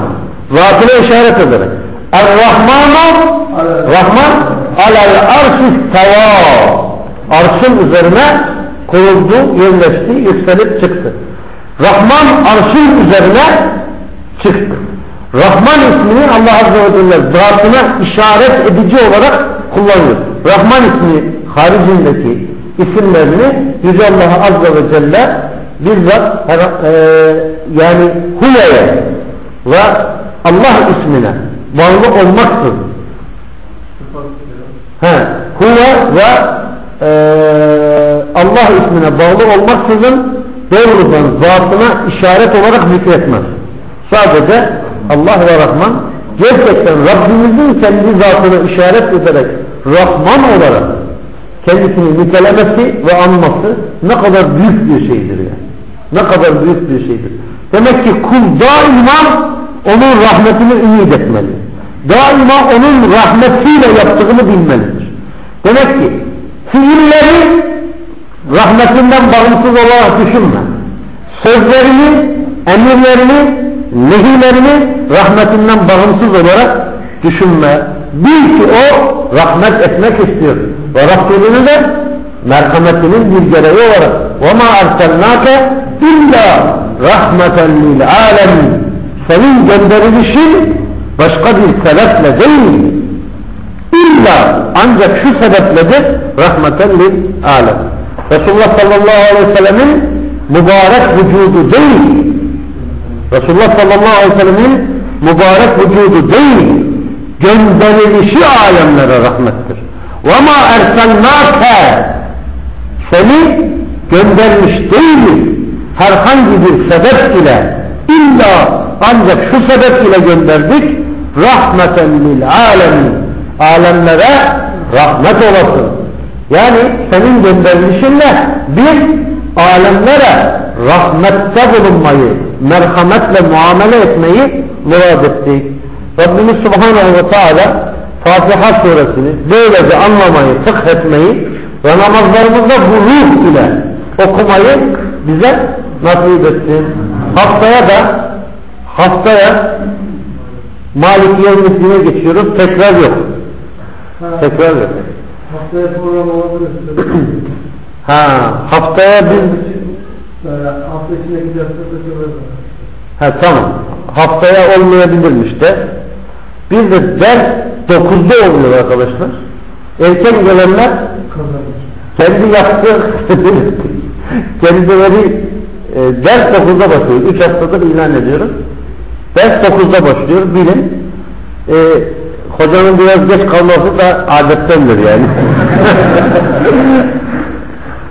Zatına işaret ederek. Er-Rahmanu Rahman alel arşi teva. Arşın üzerine kuruldu, yerleşti, yükselip çıktı. Rahman arşın üzerine çıktı. Rahman ismini Allah Azze ve Celle zatına işaret edici olarak kullanıyor. Rahman ismi haricindeki isimlerini Yüce Allah Azze ve Celle bizzat e, yani Huye'ye ve Allah ismine bağlı olmaksızın He, Huve ve e, Allah ismine bağlı olmaksızın doğrudan zatına işaret olarak zikretmez. Sadece Allah ve Rahman gerçekten Rabbimizin kendi zatına işaret ederek Rahman olarak kendisini nitelemesi ve anması ne kadar büyük bir şeydir yani. Ne kadar büyük bir şeydir. Demek ki kul daima onun rahmetini ümit etmeli. Daima onun rahmetiyle yaptığını bilmelidir. Demek ki fiilleri rahmetinden bağımsız olarak düşünme. Sözlerini, emirlerini, nehirlerini rahmetinden bağımsız olarak düşünme. Bil ki o rahmet etmek istiyor. Ve Rabbinin de merhametinin bir gereği olarak وَمَا اَرْسَلْنَاكَ اِلَّا رَحْمَةً لِلْعَالَمِينَ Senin gönderilişin başka bir sebeple değil. İlla ancak şu sebepledir rahmeten lil alem. Resulullah sallallahu aleyhi ve sellemin mübarek vücudu değil. Resulullah sallallahu aleyhi ve sellemin mübarek vücudu değil. Gönderilişi alemlere rahmettir. وَمَا اَرْسَلْنَاكَ Seni göndermiş değiliz. Herhangi bir sebep ile illa ancak şu sebep ile gönderdik rahmeten lil alemin alemlere rahmet olasın. Yani senin gönderilişinle bir alemlere rahmette bulunmayı, merhametle muamele etmeyi murad ettik. Rabbimiz Subhanahu ve Teala Fatiha suresini böylece anlamayı, fıkh etmeyi Ve namazlarımızda bu ruh ile okumayı bize nasip etsin. Haftaya da haftaya Maliki Yevmidin'e geçiyoruz. Tekrar yok. Ha, Tekrar yok. Haftaya program olabilir. Ha, haftaya biz Böyle hafta gideceğiz. Takılırız. ha tamam. Haftaya olmayabilirmiş de. Bir de ders 9'da oluyor arkadaşlar. Erken gelenler kendi yaptığı kendileri e, ders 9'da başlıyor. 3 haftadır ilan ediyorum. Ders 9'da başlıyor. Bilin e, hocanın biraz geç kalması da adettendir yani.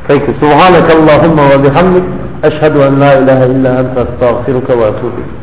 Peki. Subhanakallahumma ve bihamdik. Eşhedü en la ilahe illa ente estağfiruka ve etûbü.